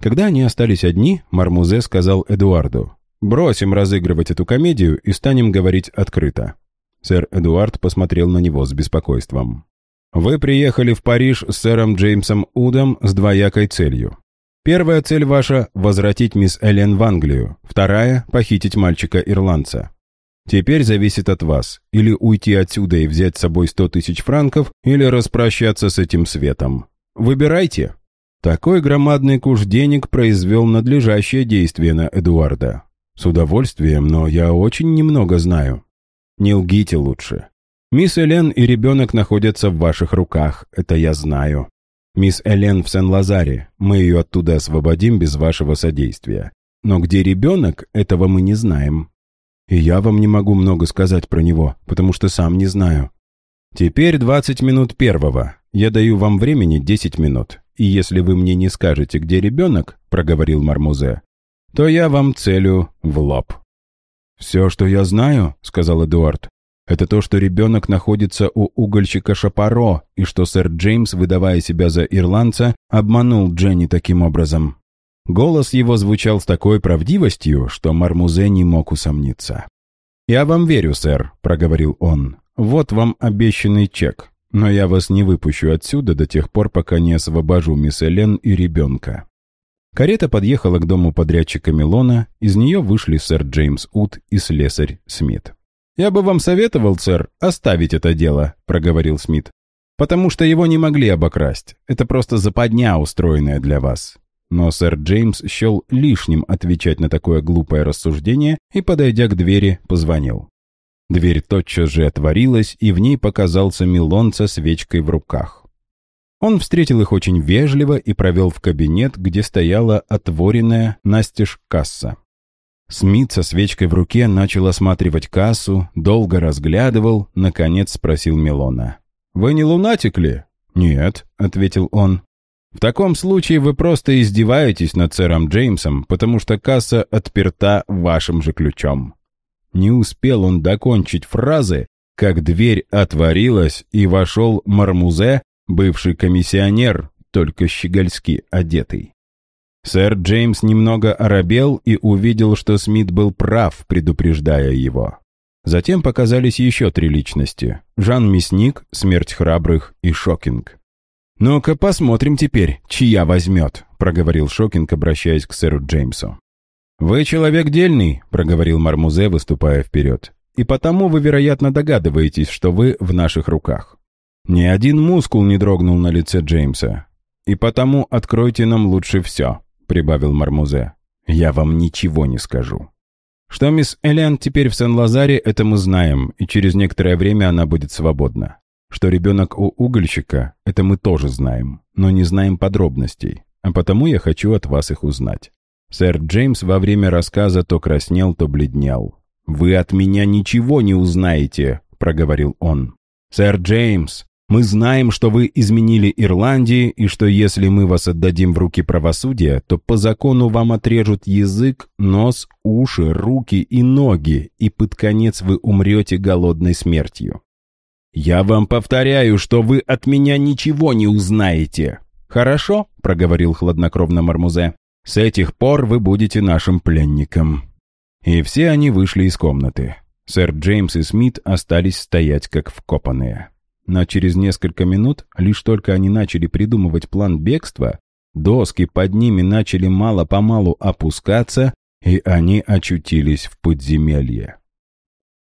Когда они остались одни, Мармузе сказал Эдуарду, Бросим разыгрывать эту комедию и станем говорить открыто». Сэр Эдуард посмотрел на него с беспокойством. «Вы приехали в Париж с сэром Джеймсом Удом с двоякой целью. Первая цель ваша – возвратить мисс Эллен в Англию. Вторая – похитить мальчика-ирландца. Теперь зависит от вас. Или уйти отсюда и взять с собой сто тысяч франков, или распрощаться с этим светом. Выбирайте». Такой громадный куш денег произвел надлежащее действие на Эдуарда. «С удовольствием, но я очень немного знаю. Не лгите лучше. Мисс Элен и ребенок находятся в ваших руках, это я знаю. Мисс Элен в Сен-Лазаре, мы ее оттуда освободим без вашего содействия. Но где ребенок, этого мы не знаем. И я вам не могу много сказать про него, потому что сам не знаю. Теперь 20 минут первого. Я даю вам времени 10 минут. И если вы мне не скажете, где ребенок, проговорил Мармузе, то я вам целю в лоб». «Все, что я знаю», — сказал Эдуард, «это то, что ребенок находится у угольщика Шапаро, и что сэр Джеймс, выдавая себя за ирландца, обманул Дженни таким образом». Голос его звучал с такой правдивостью, что Мармузе не мог усомниться. «Я вам верю, сэр», — проговорил он. «Вот вам обещанный чек, но я вас не выпущу отсюда до тех пор, пока не освобожу мисс Элен и ребенка». Карета подъехала к дому подрядчика Милона, из нее вышли сэр Джеймс Ут и слесарь Смит. «Я бы вам советовал, сэр, оставить это дело», — проговорил Смит. «Потому что его не могли обокрасть. Это просто западня, устроенная для вас». Но сэр Джеймс счел лишним отвечать на такое глупое рассуждение и, подойдя к двери, позвонил. Дверь тотчас же отворилась, и в ней показался Милон со свечкой в руках. Он встретил их очень вежливо и провел в кабинет, где стояла отворенная настежь касса. Смит со свечкой в руке начал осматривать кассу, долго разглядывал, наконец спросил Милона. «Вы не лунатик ли?» «Нет», — ответил он. «В таком случае вы просто издеваетесь над сэром Джеймсом, потому что касса отперта вашим же ключом». Не успел он докончить фразы, как дверь отворилась, и вошел Мармузе бывший комиссионер, только щегольски одетый. Сэр Джеймс немного оробел и увидел, что Смит был прав, предупреждая его. Затем показались еще три личности. Жан Мясник, Смерть Храбрых и Шокинг. «Ну-ка посмотрим теперь, чья возьмет», — проговорил Шокинг, обращаясь к сэру Джеймсу. «Вы человек дельный», — проговорил Мармузе, выступая вперед. «И потому вы, вероятно, догадываетесь, что вы в наших руках. Ни один мускул не дрогнул на лице Джеймса. «И потому откройте нам лучше все», — прибавил Мармузе. «Я вам ничего не скажу». Что мисс Элиан теперь в Сен-Лазаре, это мы знаем, и через некоторое время она будет свободна. Что ребенок у угольщика, это мы тоже знаем, но не знаем подробностей, а потому я хочу от вас их узнать. Сэр Джеймс во время рассказа то краснел, то бледнел. «Вы от меня ничего не узнаете», — проговорил он. «Сэр Джеймс, мы знаем, что вы изменили Ирландии, и что если мы вас отдадим в руки правосудия, то по закону вам отрежут язык, нос, уши, руки и ноги, и под конец вы умрете голодной смертью. Я вам повторяю, что вы от меня ничего не узнаете. Хорошо, проговорил хладнокровно Мармузе. С этих пор вы будете нашим пленником. И все они вышли из комнаты. Сэр Джеймс и Смит остались стоять как вкопанные. Но через несколько минут, лишь только они начали придумывать план бегства, доски под ними начали мало-помалу опускаться, и они очутились в подземелье.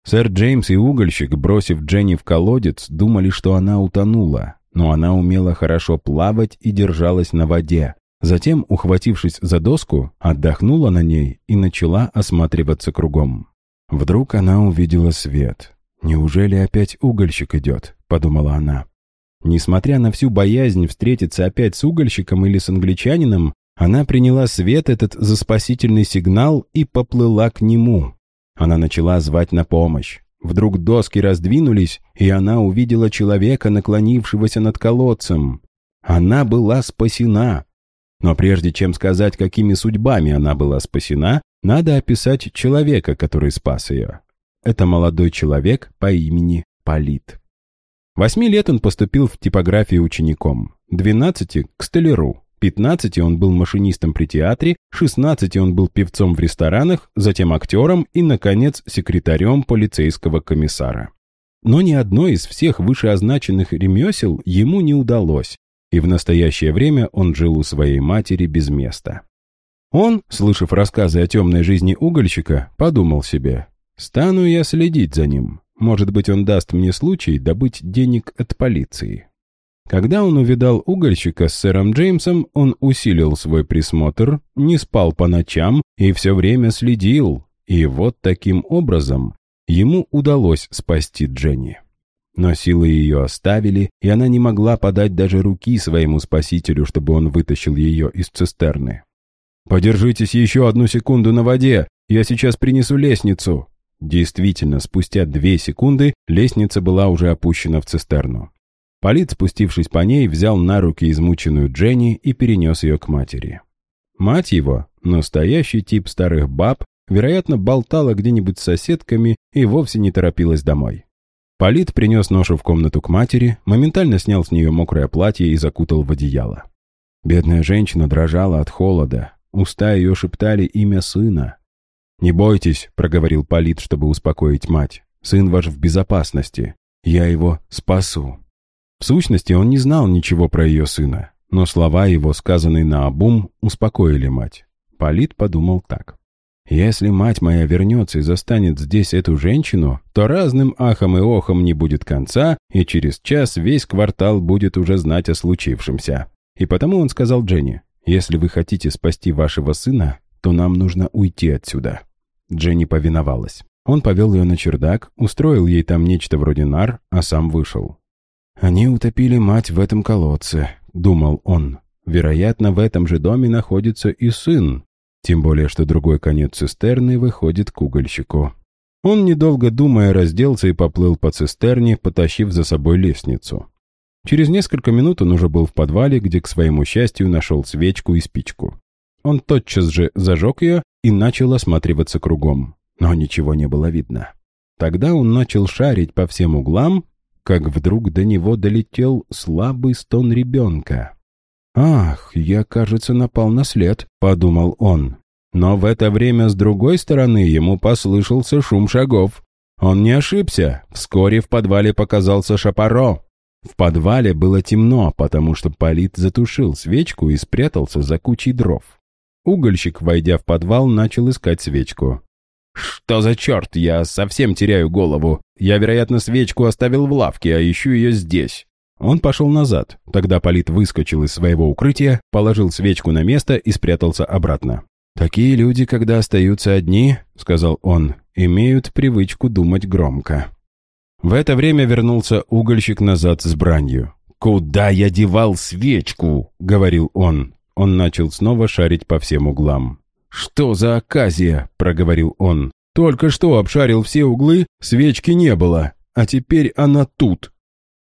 Сэр Джеймс и угольщик, бросив Дженни в колодец, думали, что она утонула, но она умела хорошо плавать и держалась на воде. Затем, ухватившись за доску, отдохнула на ней и начала осматриваться кругом. Вдруг она увидела свет. «Неужели опять угольщик идет?» — подумала она. Несмотря на всю боязнь встретиться опять с угольщиком или с англичанином, она приняла свет этот за спасительный сигнал и поплыла к нему. Она начала звать на помощь. Вдруг доски раздвинулись, и она увидела человека, наклонившегося над колодцем. Она была спасена. Но прежде чем сказать, какими судьбами она была спасена, надо описать человека, который спас ее. Это молодой человек по имени Полит. Восьми лет он поступил в типографию учеником, двенадцати – к столяру, пятнадцати он был машинистом при театре, шестнадцати он был певцом в ресторанах, затем актером и, наконец, секретарем полицейского комиссара. Но ни одно из всех вышеозначенных ремесел ему не удалось, и в настоящее время он жил у своей матери без места. Он, слышав рассказы о темной жизни угольщика, подумал себе, Стану я следить за ним. Может быть, он даст мне случай добыть денег от полиции. Когда он увидал угольщика с сэром Джеймсом, он усилил свой присмотр, не спал по ночам и все время следил. И вот таким образом ему удалось спасти Дженни. Но силы ее оставили, и она не могла подать даже руки своему спасителю, чтобы он вытащил ее из цистерны. «Подержитесь еще одну секунду на воде, я сейчас принесу лестницу», Действительно, спустя две секунды лестница была уже опущена в цистерну. Полит, спустившись по ней, взял на руки измученную Дженни и перенес ее к матери. Мать его, настоящий тип старых баб, вероятно, болтала где-нибудь с соседками и вовсе не торопилась домой. Полит принес ношу в комнату к матери, моментально снял с нее мокрое платье и закутал в одеяло. Бедная женщина дрожала от холода, уста ее шептали имя сына. «Не бойтесь», — проговорил Полит, чтобы успокоить мать. «Сын ваш в безопасности. Я его спасу». В сущности, он не знал ничего про ее сына, но слова его, сказанные на обум, успокоили мать. Полит подумал так. «Если мать моя вернется и застанет здесь эту женщину, то разным ахом и охом не будет конца, и через час весь квартал будет уже знать о случившемся». И потому он сказал Дженни, «Если вы хотите спасти вашего сына, то нам нужно уйти отсюда». Дженни повиновалась. Он повел ее на чердак, устроил ей там нечто вроде нар, а сам вышел. «Они утопили мать в этом колодце», — думал он. «Вероятно, в этом же доме находится и сын, тем более, что другой конец цистерны выходит к угольщику». Он, недолго думая, разделся и поплыл по цистерне, потащив за собой лестницу. Через несколько минут он уже был в подвале, где, к своему счастью, нашел свечку и спичку. Он тотчас же зажег ее и начал осматриваться кругом, но ничего не было видно. Тогда он начал шарить по всем углам, как вдруг до него долетел слабый стон ребенка. «Ах, я, кажется, напал на след», — подумал он. Но в это время с другой стороны ему послышался шум шагов. Он не ошибся. Вскоре в подвале показался Шапаро. В подвале было темно, потому что Полит затушил свечку и спрятался за кучей дров. Угольщик, войдя в подвал, начал искать свечку. «Что за черт? Я совсем теряю голову. Я, вероятно, свечку оставил в лавке, а ищу ее здесь». Он пошел назад. Тогда Полит выскочил из своего укрытия, положил свечку на место и спрятался обратно. «Такие люди, когда остаются одни, — сказал он, — имеют привычку думать громко». В это время вернулся угольщик назад с бранью. «Куда я девал свечку?» — говорил он. Он начал снова шарить по всем углам. «Что за оказия?» — проговорил он. «Только что обшарил все углы, свечки не было, а теперь она тут».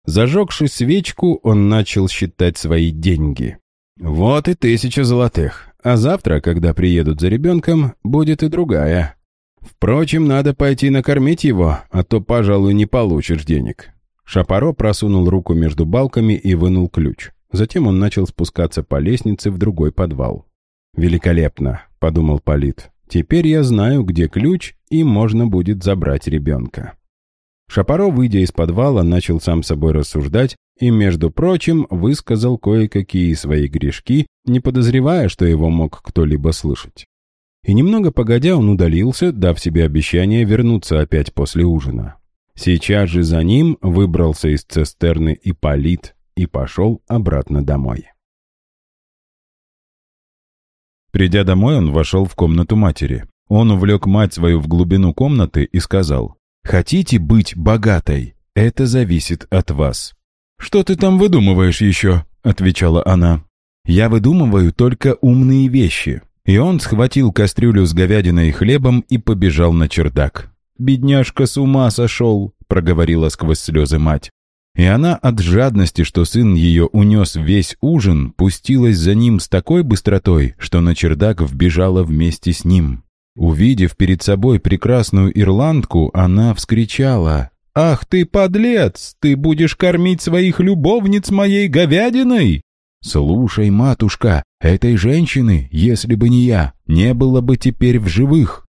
Зажегши свечку, он начал считать свои деньги. «Вот и тысяча золотых. А завтра, когда приедут за ребенком, будет и другая. Впрочем, надо пойти накормить его, а то, пожалуй, не получишь денег». Шапаро просунул руку между балками и вынул ключ. Затем он начал спускаться по лестнице в другой подвал. «Великолепно», — подумал Полит. «Теперь я знаю, где ключ, и можно будет забрать ребенка». Шапаро, выйдя из подвала, начал сам собой рассуждать и, между прочим, высказал кое-какие свои грешки, не подозревая, что его мог кто-либо слышать. И немного погодя он удалился, дав себе обещание вернуться опять после ужина. Сейчас же за ним выбрался из цистерны Ипполит и пошел обратно домой. Придя домой, он вошел в комнату матери. Он увлек мать свою в глубину комнаты и сказал, «Хотите быть богатой? Это зависит от вас». «Что ты там выдумываешь еще?» — отвечала она. «Я выдумываю только умные вещи». И он схватил кастрюлю с говядиной и хлебом и побежал на чердак. «Бедняжка с ума сошел», — проговорила сквозь слезы мать. И она от жадности, что сын ее унес весь ужин, пустилась за ним с такой быстротой, что на чердак вбежала вместе с ним. Увидев перед собой прекрасную ирландку, она вскричала «Ах ты, подлец! Ты будешь кормить своих любовниц моей говядиной!» «Слушай, матушка, этой женщины, если бы не я, не было бы теперь в живых».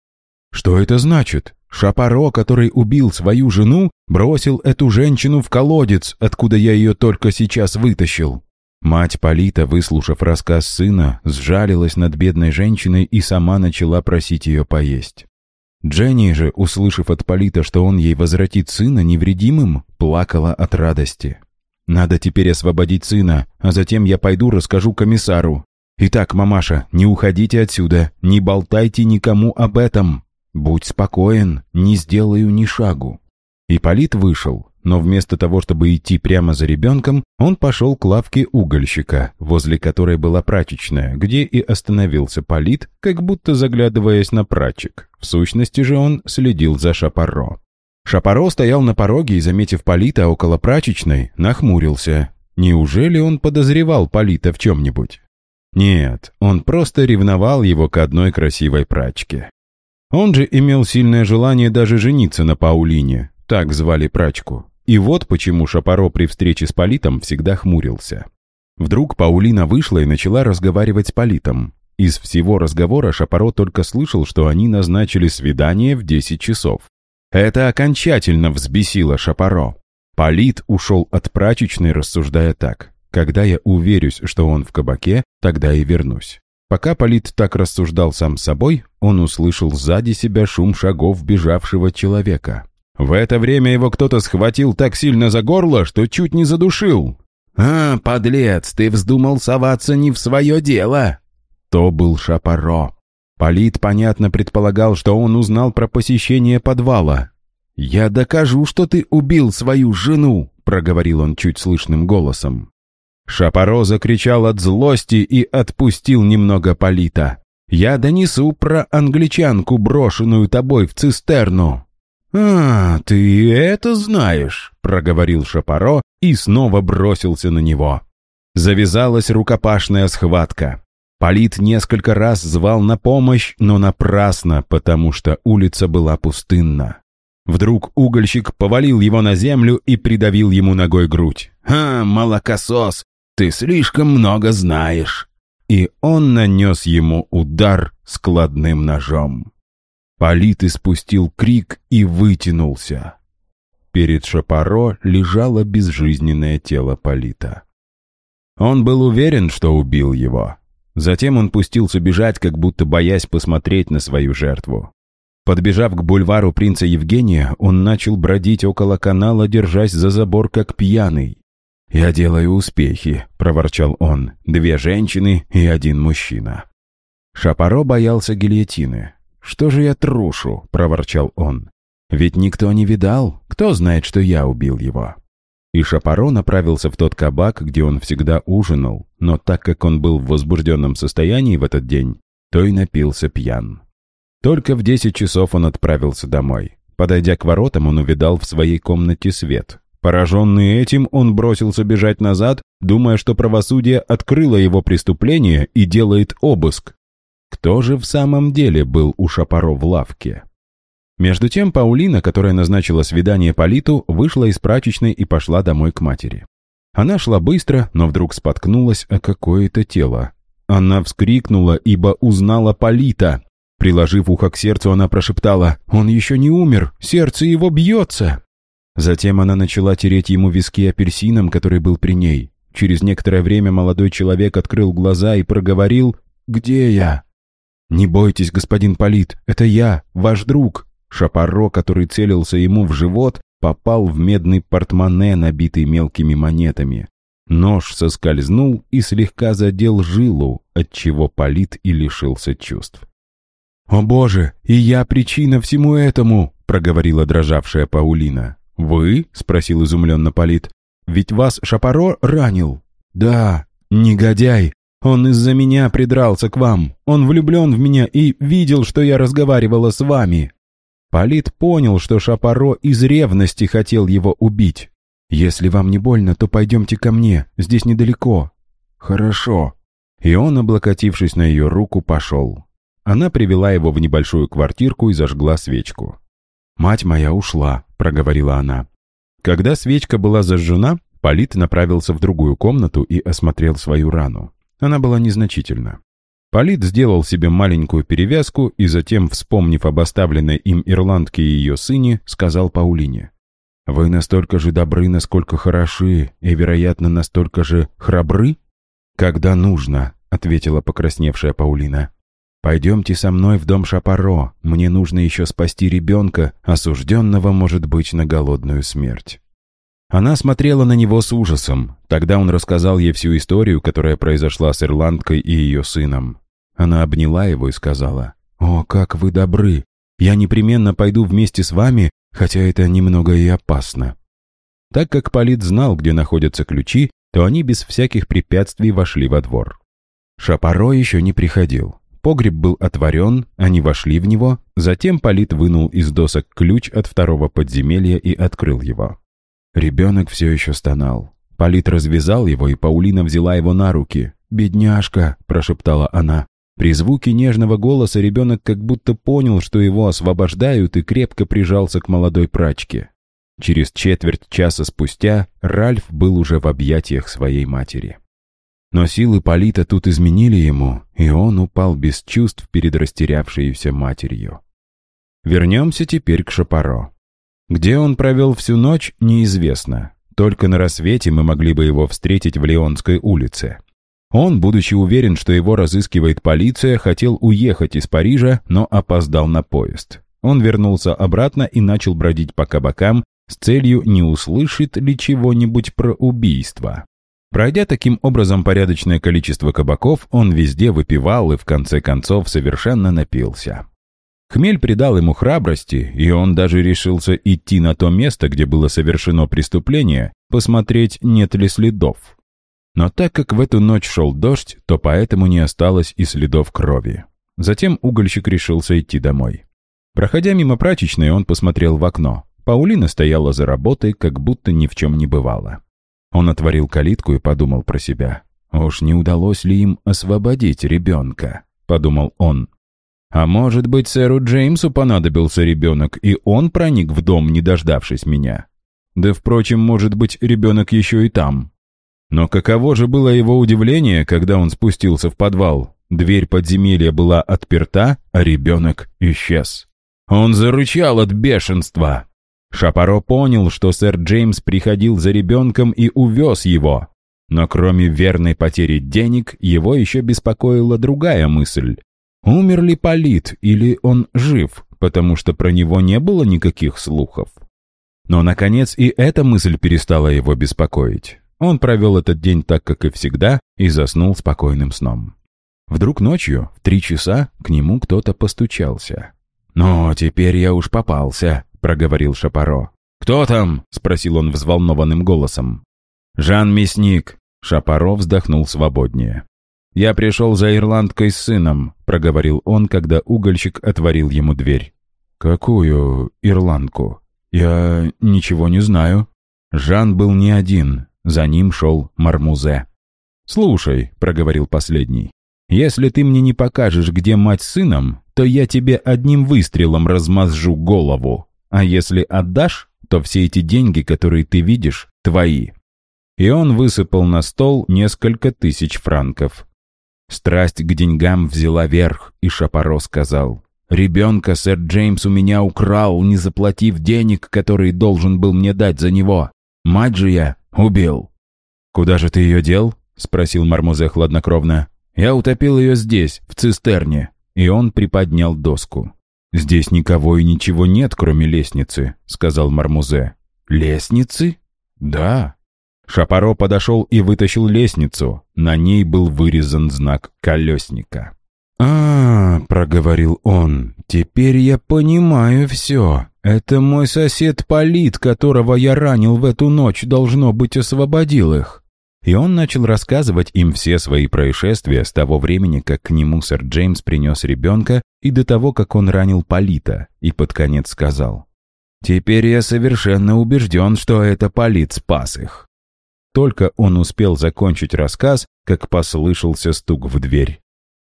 «Что это значит?» Шапаро, который убил свою жену, бросил эту женщину в колодец, откуда я ее только сейчас вытащил. Мать Полита, выслушав рассказ сына, сжалилась над бедной женщиной и сама начала просить ее поесть. Дженни же, услышав от Полита, что он ей возвратит сына невредимым, плакала от радости. «Надо теперь освободить сына, а затем я пойду расскажу комиссару. Итак, мамаша, не уходите отсюда, не болтайте никому об этом». «Будь спокоен, не сделаю ни шагу». Ипполит вышел, но вместо того, чтобы идти прямо за ребенком, он пошел к лавке угольщика, возле которой была прачечная, где и остановился Полит, как будто заглядываясь на прачек. В сущности же он следил за Шапаро. Шапаро стоял на пороге и, заметив Полита около прачечной, нахмурился. Неужели он подозревал Полита в чем-нибудь? Нет, он просто ревновал его к одной красивой прачке. Он же имел сильное желание даже жениться на Паулине, так звали прачку. И вот почему Шапаро при встрече с Политом всегда хмурился. Вдруг Паулина вышла и начала разговаривать с Политом. Из всего разговора Шапаро только слышал, что они назначили свидание в 10 часов. Это окончательно взбесило Шапаро. Полит ушел от прачечной, рассуждая так. Когда я уверюсь, что он в кабаке, тогда и вернусь. Пока Полит так рассуждал сам с собой, он услышал сзади себя шум шагов бежавшего человека. В это время его кто-то схватил так сильно за горло, что чуть не задушил. «А, подлец, ты вздумал соваться не в свое дело!» То был Шапаро. Полит, понятно, предполагал, что он узнал про посещение подвала. «Я докажу, что ты убил свою жену!» — проговорил он чуть слышным голосом. Шапоро закричал от злости и отпустил немного Полита. «Я донесу про англичанку, брошенную тобой в цистерну». «А, ты это знаешь», — проговорил Шапоро и снова бросился на него. Завязалась рукопашная схватка. Полит несколько раз звал на помощь, но напрасно, потому что улица была пустынна. Вдруг угольщик повалил его на землю и придавил ему ногой грудь. «Ха, молокосос! Ты слишком много знаешь!» И он нанес ему удар складным ножом. Полит испустил крик и вытянулся. Перед Шапаро лежало безжизненное тело Полита. Он был уверен, что убил его. Затем он пустился бежать, как будто боясь посмотреть на свою жертву. Подбежав к бульвару принца Евгения, он начал бродить около канала, держась за забор, как пьяный. «Я делаю успехи», — проворчал он. «Две женщины и один мужчина». Шапаро боялся гильотины. «Что же я трушу?» — проворчал он. «Ведь никто не видал. Кто знает, что я убил его?» И Шапаро направился в тот кабак, где он всегда ужинал, но так как он был в возбужденном состоянии в этот день, то и напился пьян. Только в десять часов он отправился домой. Подойдя к воротам, он увидал в своей комнате свет. Пораженный этим, он бросился бежать назад, думая, что правосудие открыло его преступление и делает обыск. Кто же в самом деле был у Шапаро в лавке? Между тем Паулина, которая назначила свидание Политу, вышла из прачечной и пошла домой к матери. Она шла быстро, но вдруг споткнулась о какое-то тело. Она вскрикнула, ибо узнала Полита. Приложив ухо к сердцу, она прошептала «Он еще не умер, сердце его бьется!» Затем она начала тереть ему виски апельсином, который был при ней. Через некоторое время молодой человек открыл глаза и проговорил «Где я?» «Не бойтесь, господин Полит, это я, ваш друг». Шапаро, который целился ему в живот, попал в медный портмоне, набитый мелкими монетами. Нож соскользнул и слегка задел жилу, отчего Полит и лишился чувств. «О боже, и я причина всему этому!» — проговорила дрожавшая Паулина. «Вы?» — спросил изумленно Полит. «Ведь вас Шапаро ранил?» «Да, негодяй. Он из-за меня придрался к вам. Он влюблен в меня и видел, что я разговаривала с вами». Полит понял, что Шапаро из ревности хотел его убить. «Если вам не больно, то пойдемте ко мне, здесь недалеко». «Хорошо». И он, облокотившись на ее руку, пошел. Она привела его в небольшую квартирку и зажгла свечку. «Мать моя ушла», — проговорила она. Когда свечка была зажжена, Полит направился в другую комнату и осмотрел свою рану. Она была незначительна. Полит сделал себе маленькую перевязку и затем, вспомнив об оставленной им ирландке и ее сыне, сказал Паулине. «Вы настолько же добры, насколько хороши, и, вероятно, настолько же храбры?» «Когда нужно», — ответила покрасневшая Паулина. «Пойдемте со мной в дом Шапаро. Мне нужно еще спасти ребенка, осужденного, может быть, на голодную смерть». Она смотрела на него с ужасом. Тогда он рассказал ей всю историю, которая произошла с Ирландкой и ее сыном. Она обняла его и сказала, «О, как вы добры! Я непременно пойду вместе с вами, хотя это немного и опасно». Так как Полит знал, где находятся ключи, то они без всяких препятствий вошли во двор. Шапаро еще не приходил. Погреб был отворен, они вошли в него, затем Полит вынул из досок ключ от второго подземелья и открыл его. Ребенок все еще стонал. Полит развязал его, и Паулина взяла его на руки. «Бедняжка!» – прошептала она. При звуке нежного голоса ребенок как будто понял, что его освобождают, и крепко прижался к молодой прачке. Через четверть часа спустя Ральф был уже в объятиях своей матери. Но силы Полита тут изменили ему, и он упал без чувств перед растерявшейся матерью. Вернемся теперь к Шапаро. Где он провел всю ночь, неизвестно. Только на рассвете мы могли бы его встретить в Леонской улице. Он, будучи уверен, что его разыскивает полиция, хотел уехать из Парижа, но опоздал на поезд. Он вернулся обратно и начал бродить по кабакам с целью, не услышит ли чего-нибудь про убийство. Пройдя таким образом порядочное количество кабаков, он везде выпивал и в конце концов совершенно напился. Хмель придал ему храбрости, и он даже решился идти на то место, где было совершено преступление, посмотреть, нет ли следов. Но так как в эту ночь шел дождь, то поэтому не осталось и следов крови. Затем угольщик решился идти домой. Проходя мимо прачечной, он посмотрел в окно. Паулина стояла за работой, как будто ни в чем не бывало. Он отворил калитку и подумал про себя. «Уж не удалось ли им освободить ребенка?» — подумал он. «А может быть, сэру Джеймсу понадобился ребенок, и он проник в дом, не дождавшись меня? Да, впрочем, может быть, ребенок еще и там, но каково же было его удивление, когда он спустился в подвал. Дверь подземелья была отперта, а ребенок исчез. Он зарычал от бешенства. Шапаро понял, что сэр Джеймс приходил за ребенком и увез его. Но кроме верной потери денег, его еще беспокоила другая мысль. Умер ли Полит или он жив, потому что про него не было никаких слухов. Но, наконец, и эта мысль перестала его беспокоить. Он провел этот день так, как и всегда, и заснул спокойным сном. Вдруг ночью, в три часа, к нему кто-то постучался. «Ну, теперь я уж попался», — проговорил Шапаро. «Кто там?» — спросил он взволнованным голосом. «Жан Мясник», — Шапаро вздохнул свободнее. «Я пришел за ирландкой с сыном», — проговорил он, когда угольщик отворил ему дверь. «Какую ирландку? Я ничего не знаю». Жан был не один. За ним шел Мармузе. «Слушай», — проговорил последний, — «если ты мне не покажешь, где мать с сыном, то я тебе одним выстрелом размазжу голову, а если отдашь, то все эти деньги, которые ты видишь, твои». И он высыпал на стол несколько тысяч франков. Страсть к деньгам взяла верх, и Шапаро сказал, «Ребенка сэр Джеймс у меня украл, не заплатив денег, которые должен был мне дать за него. Мать же я «Убил». «Куда же ты ее дел?» — спросил Мармузе хладнокровно. «Я утопил ее здесь, в цистерне». И он приподнял доску. «Здесь никого и ничего нет, кроме лестницы», — сказал Мармузе. «Лестницы?» «Да». Шапаро подошел и вытащил лестницу. На ней был вырезан знак колесника. «А, — проговорил он, — теперь я понимаю все. Это мой сосед Полит, которого я ранил в эту ночь, должно быть, освободил их». И он начал рассказывать им все свои происшествия с того времени, как к нему сэр Джеймс принес ребенка, и до того, как он ранил Полита, и под конец сказал. «Теперь я совершенно убежден, что это Полит спас их». Только он успел закончить рассказ, как послышался стук в дверь.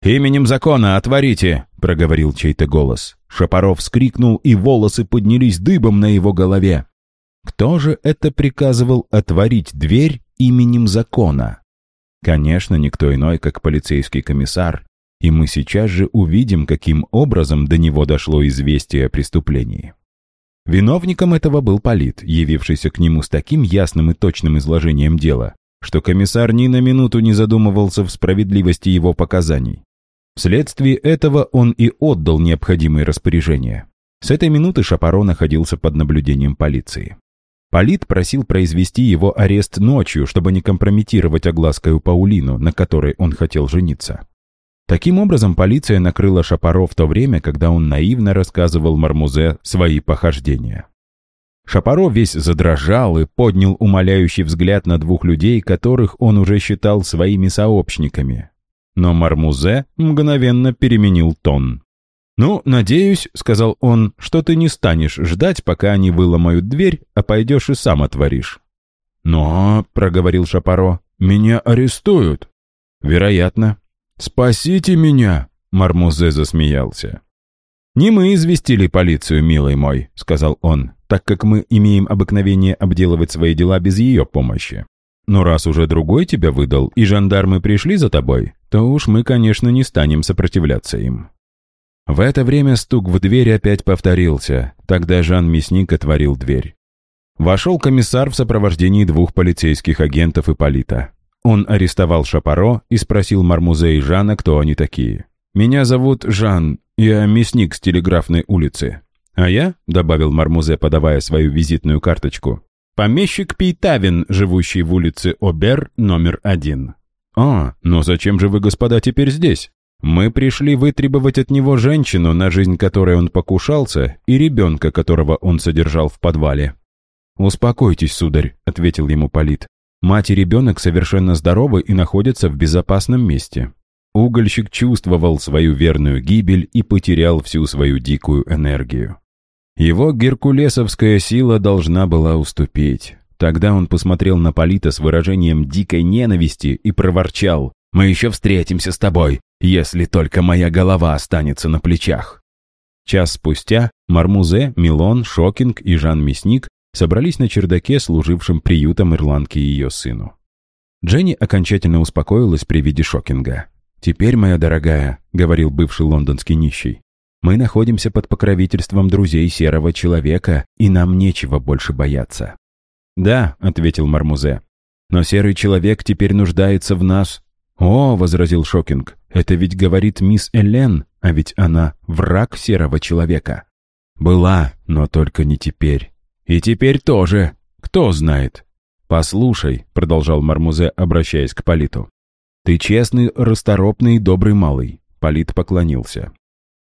«Именем закона отворите!» — проговорил чей-то голос. Шапоров вскрикнул, и волосы поднялись дыбом на его голове. Кто же это приказывал отворить дверь именем закона? Конечно, никто иной, как полицейский комиссар. И мы сейчас же увидим, каким образом до него дошло известие о преступлении. Виновником этого был Полит, явившийся к нему с таким ясным и точным изложением дела, что комиссар ни на минуту не задумывался в справедливости его показаний. Вследствие этого он и отдал необходимые распоряжения. С этой минуты Шапаро находился под наблюдением полиции. Полит просил произвести его арест ночью, чтобы не компрометировать огласкою Паулину, на которой он хотел жениться. Таким образом, полиция накрыла Шапаро в то время, когда он наивно рассказывал Мармузе свои похождения. Шапаро весь задрожал и поднял умоляющий взгляд на двух людей, которых он уже считал своими сообщниками, но Мармузе мгновенно переменил тон. «Ну, надеюсь, — сказал он, — что ты не станешь ждать, пока они выломают дверь, а пойдешь и сам отворишь». «Но, — проговорил Шапаро, — меня арестуют». «Вероятно». «Спасите меня!» — Мармузе засмеялся. «Не мы известили полицию, милый мой», — сказал он, «так как мы имеем обыкновение обделывать свои дела без ее помощи. Но раз уже другой тебя выдал, и жандармы пришли за тобой, то уж мы, конечно, не станем сопротивляться им». В это время стук в дверь опять повторился. Тогда Жан Мясник отворил дверь. Вошел комиссар в сопровождении двух полицейских агентов Ипполита. Он арестовал Шапаро и спросил Мармузе и Жана, кто они такие. «Меня зовут Жан, я мясник с телеграфной улицы». «А я», — добавил Мармузе, подавая свою визитную карточку, «помещик Пейтавин, живущий в улице Обер, номер один». «А, но зачем же вы, господа, теперь здесь?» «Мы пришли вытребовать от него женщину, на жизнь которой он покушался, и ребенка, которого он содержал в подвале». «Успокойтесь, сударь», — ответил ему Полит. «Мать и ребенок совершенно здоровы и находятся в безопасном месте». Угольщик чувствовал свою верную гибель и потерял всю свою дикую энергию. Его геркулесовская сила должна была уступить. Тогда он посмотрел на Полита с выражением дикой ненависти и проворчал «Мы еще встретимся с тобой, если только моя голова останется на плечах». Час спустя Мармузе, Милон, Шокинг и Жан Мясник собрались на чердаке, служившем приютом ирландки и ее сыну. Дженни окончательно успокоилась при виде Шокинга. «Теперь, моя дорогая», — говорил бывший лондонский нищий, «мы находимся под покровительством друзей серого человека, и нам нечего больше бояться». «Да», — ответил Мармузе, «но серый человек теперь нуждается в нас». «О», — возразил Шокинг, «это ведь говорит мисс Элен, а ведь она враг серого человека». «Была, но только не теперь. И теперь тоже. Кто знает?» «Послушай», — продолжал Мармузе, обращаясь к Политу, «Ты честный, расторопный и добрый малый», — Полит поклонился.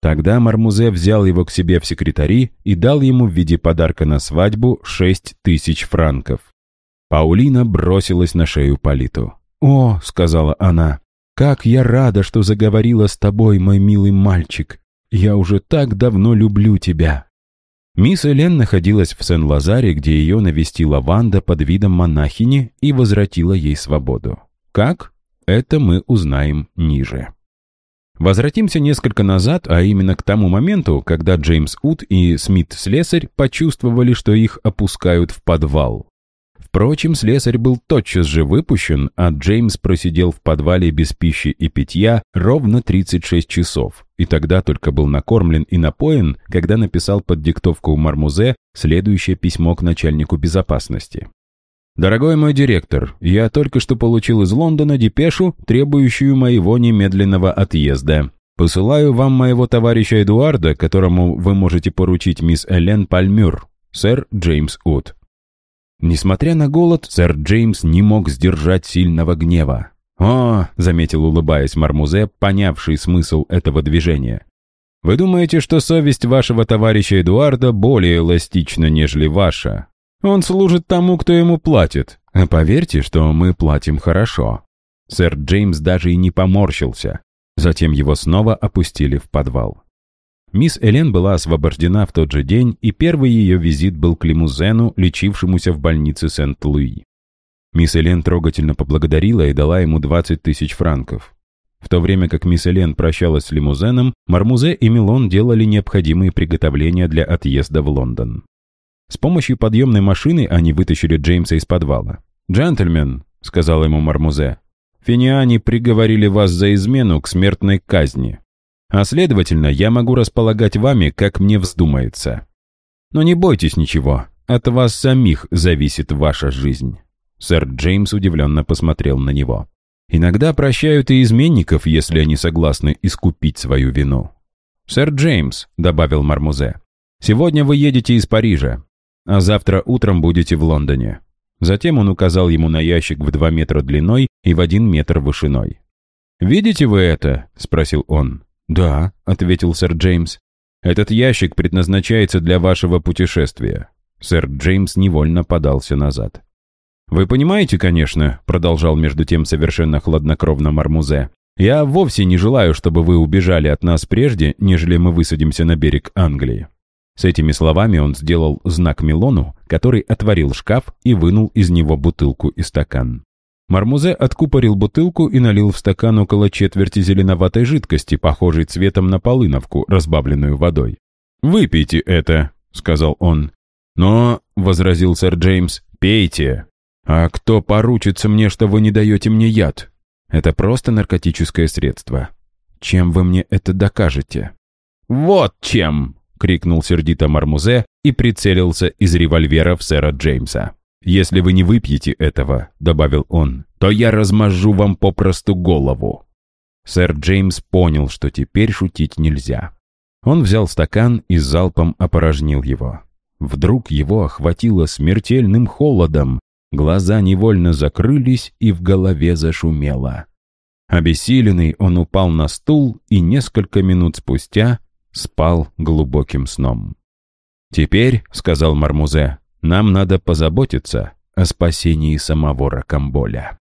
Тогда Мармузе взял его к себе в секретари и дал ему в виде подарка на свадьбу шесть тысяч франков. Паулина бросилась на шею Политу. «О», — сказала она, — «как я рада, что заговорила с тобой, мой милый мальчик. Я уже так давно люблю тебя». Мисс Элен находилась в Сен-Лазаре, где ее навестила Ванда под видом монахини и возвратила ей свободу. Как? Это мы узнаем ниже. Возвратимся несколько назад, а именно к тому моменту, когда Джеймс Ут и Смит-слесарь почувствовали, что их опускают в подвал. Впрочем, слесарь был тотчас же выпущен, а Джеймс просидел в подвале без пищи и питья ровно 36 часов, и тогда только был накормлен и напоен, когда написал под диктовку Мармузе следующее письмо к начальнику безопасности. «Дорогой мой директор, я только что получил из Лондона депешу, требующую моего немедленного отъезда. Посылаю вам моего товарища Эдуарда, которому вы можете поручить мисс Элен Пальмюр, сэр Джеймс Ут». Несмотря на голод, сэр Джеймс не мог сдержать сильного гнева. «О», — заметил, улыбаясь Мармузе, понявший смысл этого движения. «Вы думаете, что совесть вашего товарища Эдуарда более эластична, нежели ваша? Он служит тому, кто ему платит. А поверьте, что мы платим хорошо». Сэр Джеймс даже и не поморщился. Затем его снова опустили в подвал. Мисс Элен была освобождена в тот же день, и первый ее визит был к лимузену, лечившемуся в больнице Сент-Луи. Мисс Элен трогательно поблагодарила и дала ему 20 тысяч франков. В то время как мисс Элен прощалась с лимузеном, Мармузе и Милон делали необходимые приготовления для отъезда в Лондон. С помощью подъемной машины они вытащили Джеймса из подвала. «Джентльмен», — сказал ему Мармузе, — «финиане приговорили вас за измену к смертной казни. А следовательно, я могу располагать вами, как мне вздумается. Но не бойтесь ничего, от вас самих зависит ваша жизнь». Сэр Джеймс удивленно посмотрел на него. «Иногда прощают и изменников, если они согласны искупить свою вину». «Сэр Джеймс», — добавил Мармузе, — «сегодня вы едете из Парижа а завтра утром будете в Лондоне». Затем он указал ему на ящик в два метра длиной и в один метр вышиной. «Видите вы это?» — спросил он. «Да», — ответил сэр Джеймс. «Этот ящик предназначается для вашего путешествия». Сэр Джеймс невольно подался назад. «Вы понимаете, конечно», — продолжал между тем совершенно хладнокровно Мармузе, «я вовсе не желаю, чтобы вы убежали от нас прежде, нежели мы высадимся на берег Англии. С этими словами он сделал знак Милону, который отворил шкаф и вынул из него бутылку и стакан. Мармузе откупорил бутылку и налил в стакан около четверти зеленоватой жидкости, похожей цветом на полыновку, разбавленную водой. «Выпейте это», — сказал он. «Но», — возразил сэр Джеймс, — «пейте». «А кто поручится мне, что вы не даете мне яд?» «Это просто наркотическое средство. Чем вы мне это докажете?» «Вот чем!» — крикнул сердито Мармузе и прицелился из револьвера в сэра Джеймса. «Если вы не выпьете этого», — добавил он, — «то я размажу вам попросту голову». Сэр Джеймс понял, что теперь шутить нельзя. Он взял стакан и залпом опорожнил его. Вдруг его охватило смертельным холодом, глаза невольно закрылись и в голове зашумело. Обессиленный он упал на стул и несколько минут спустя спал глубоким сном. «Теперь», — сказал Мармузе, — «нам надо позаботиться о спасении самого Рокамболя».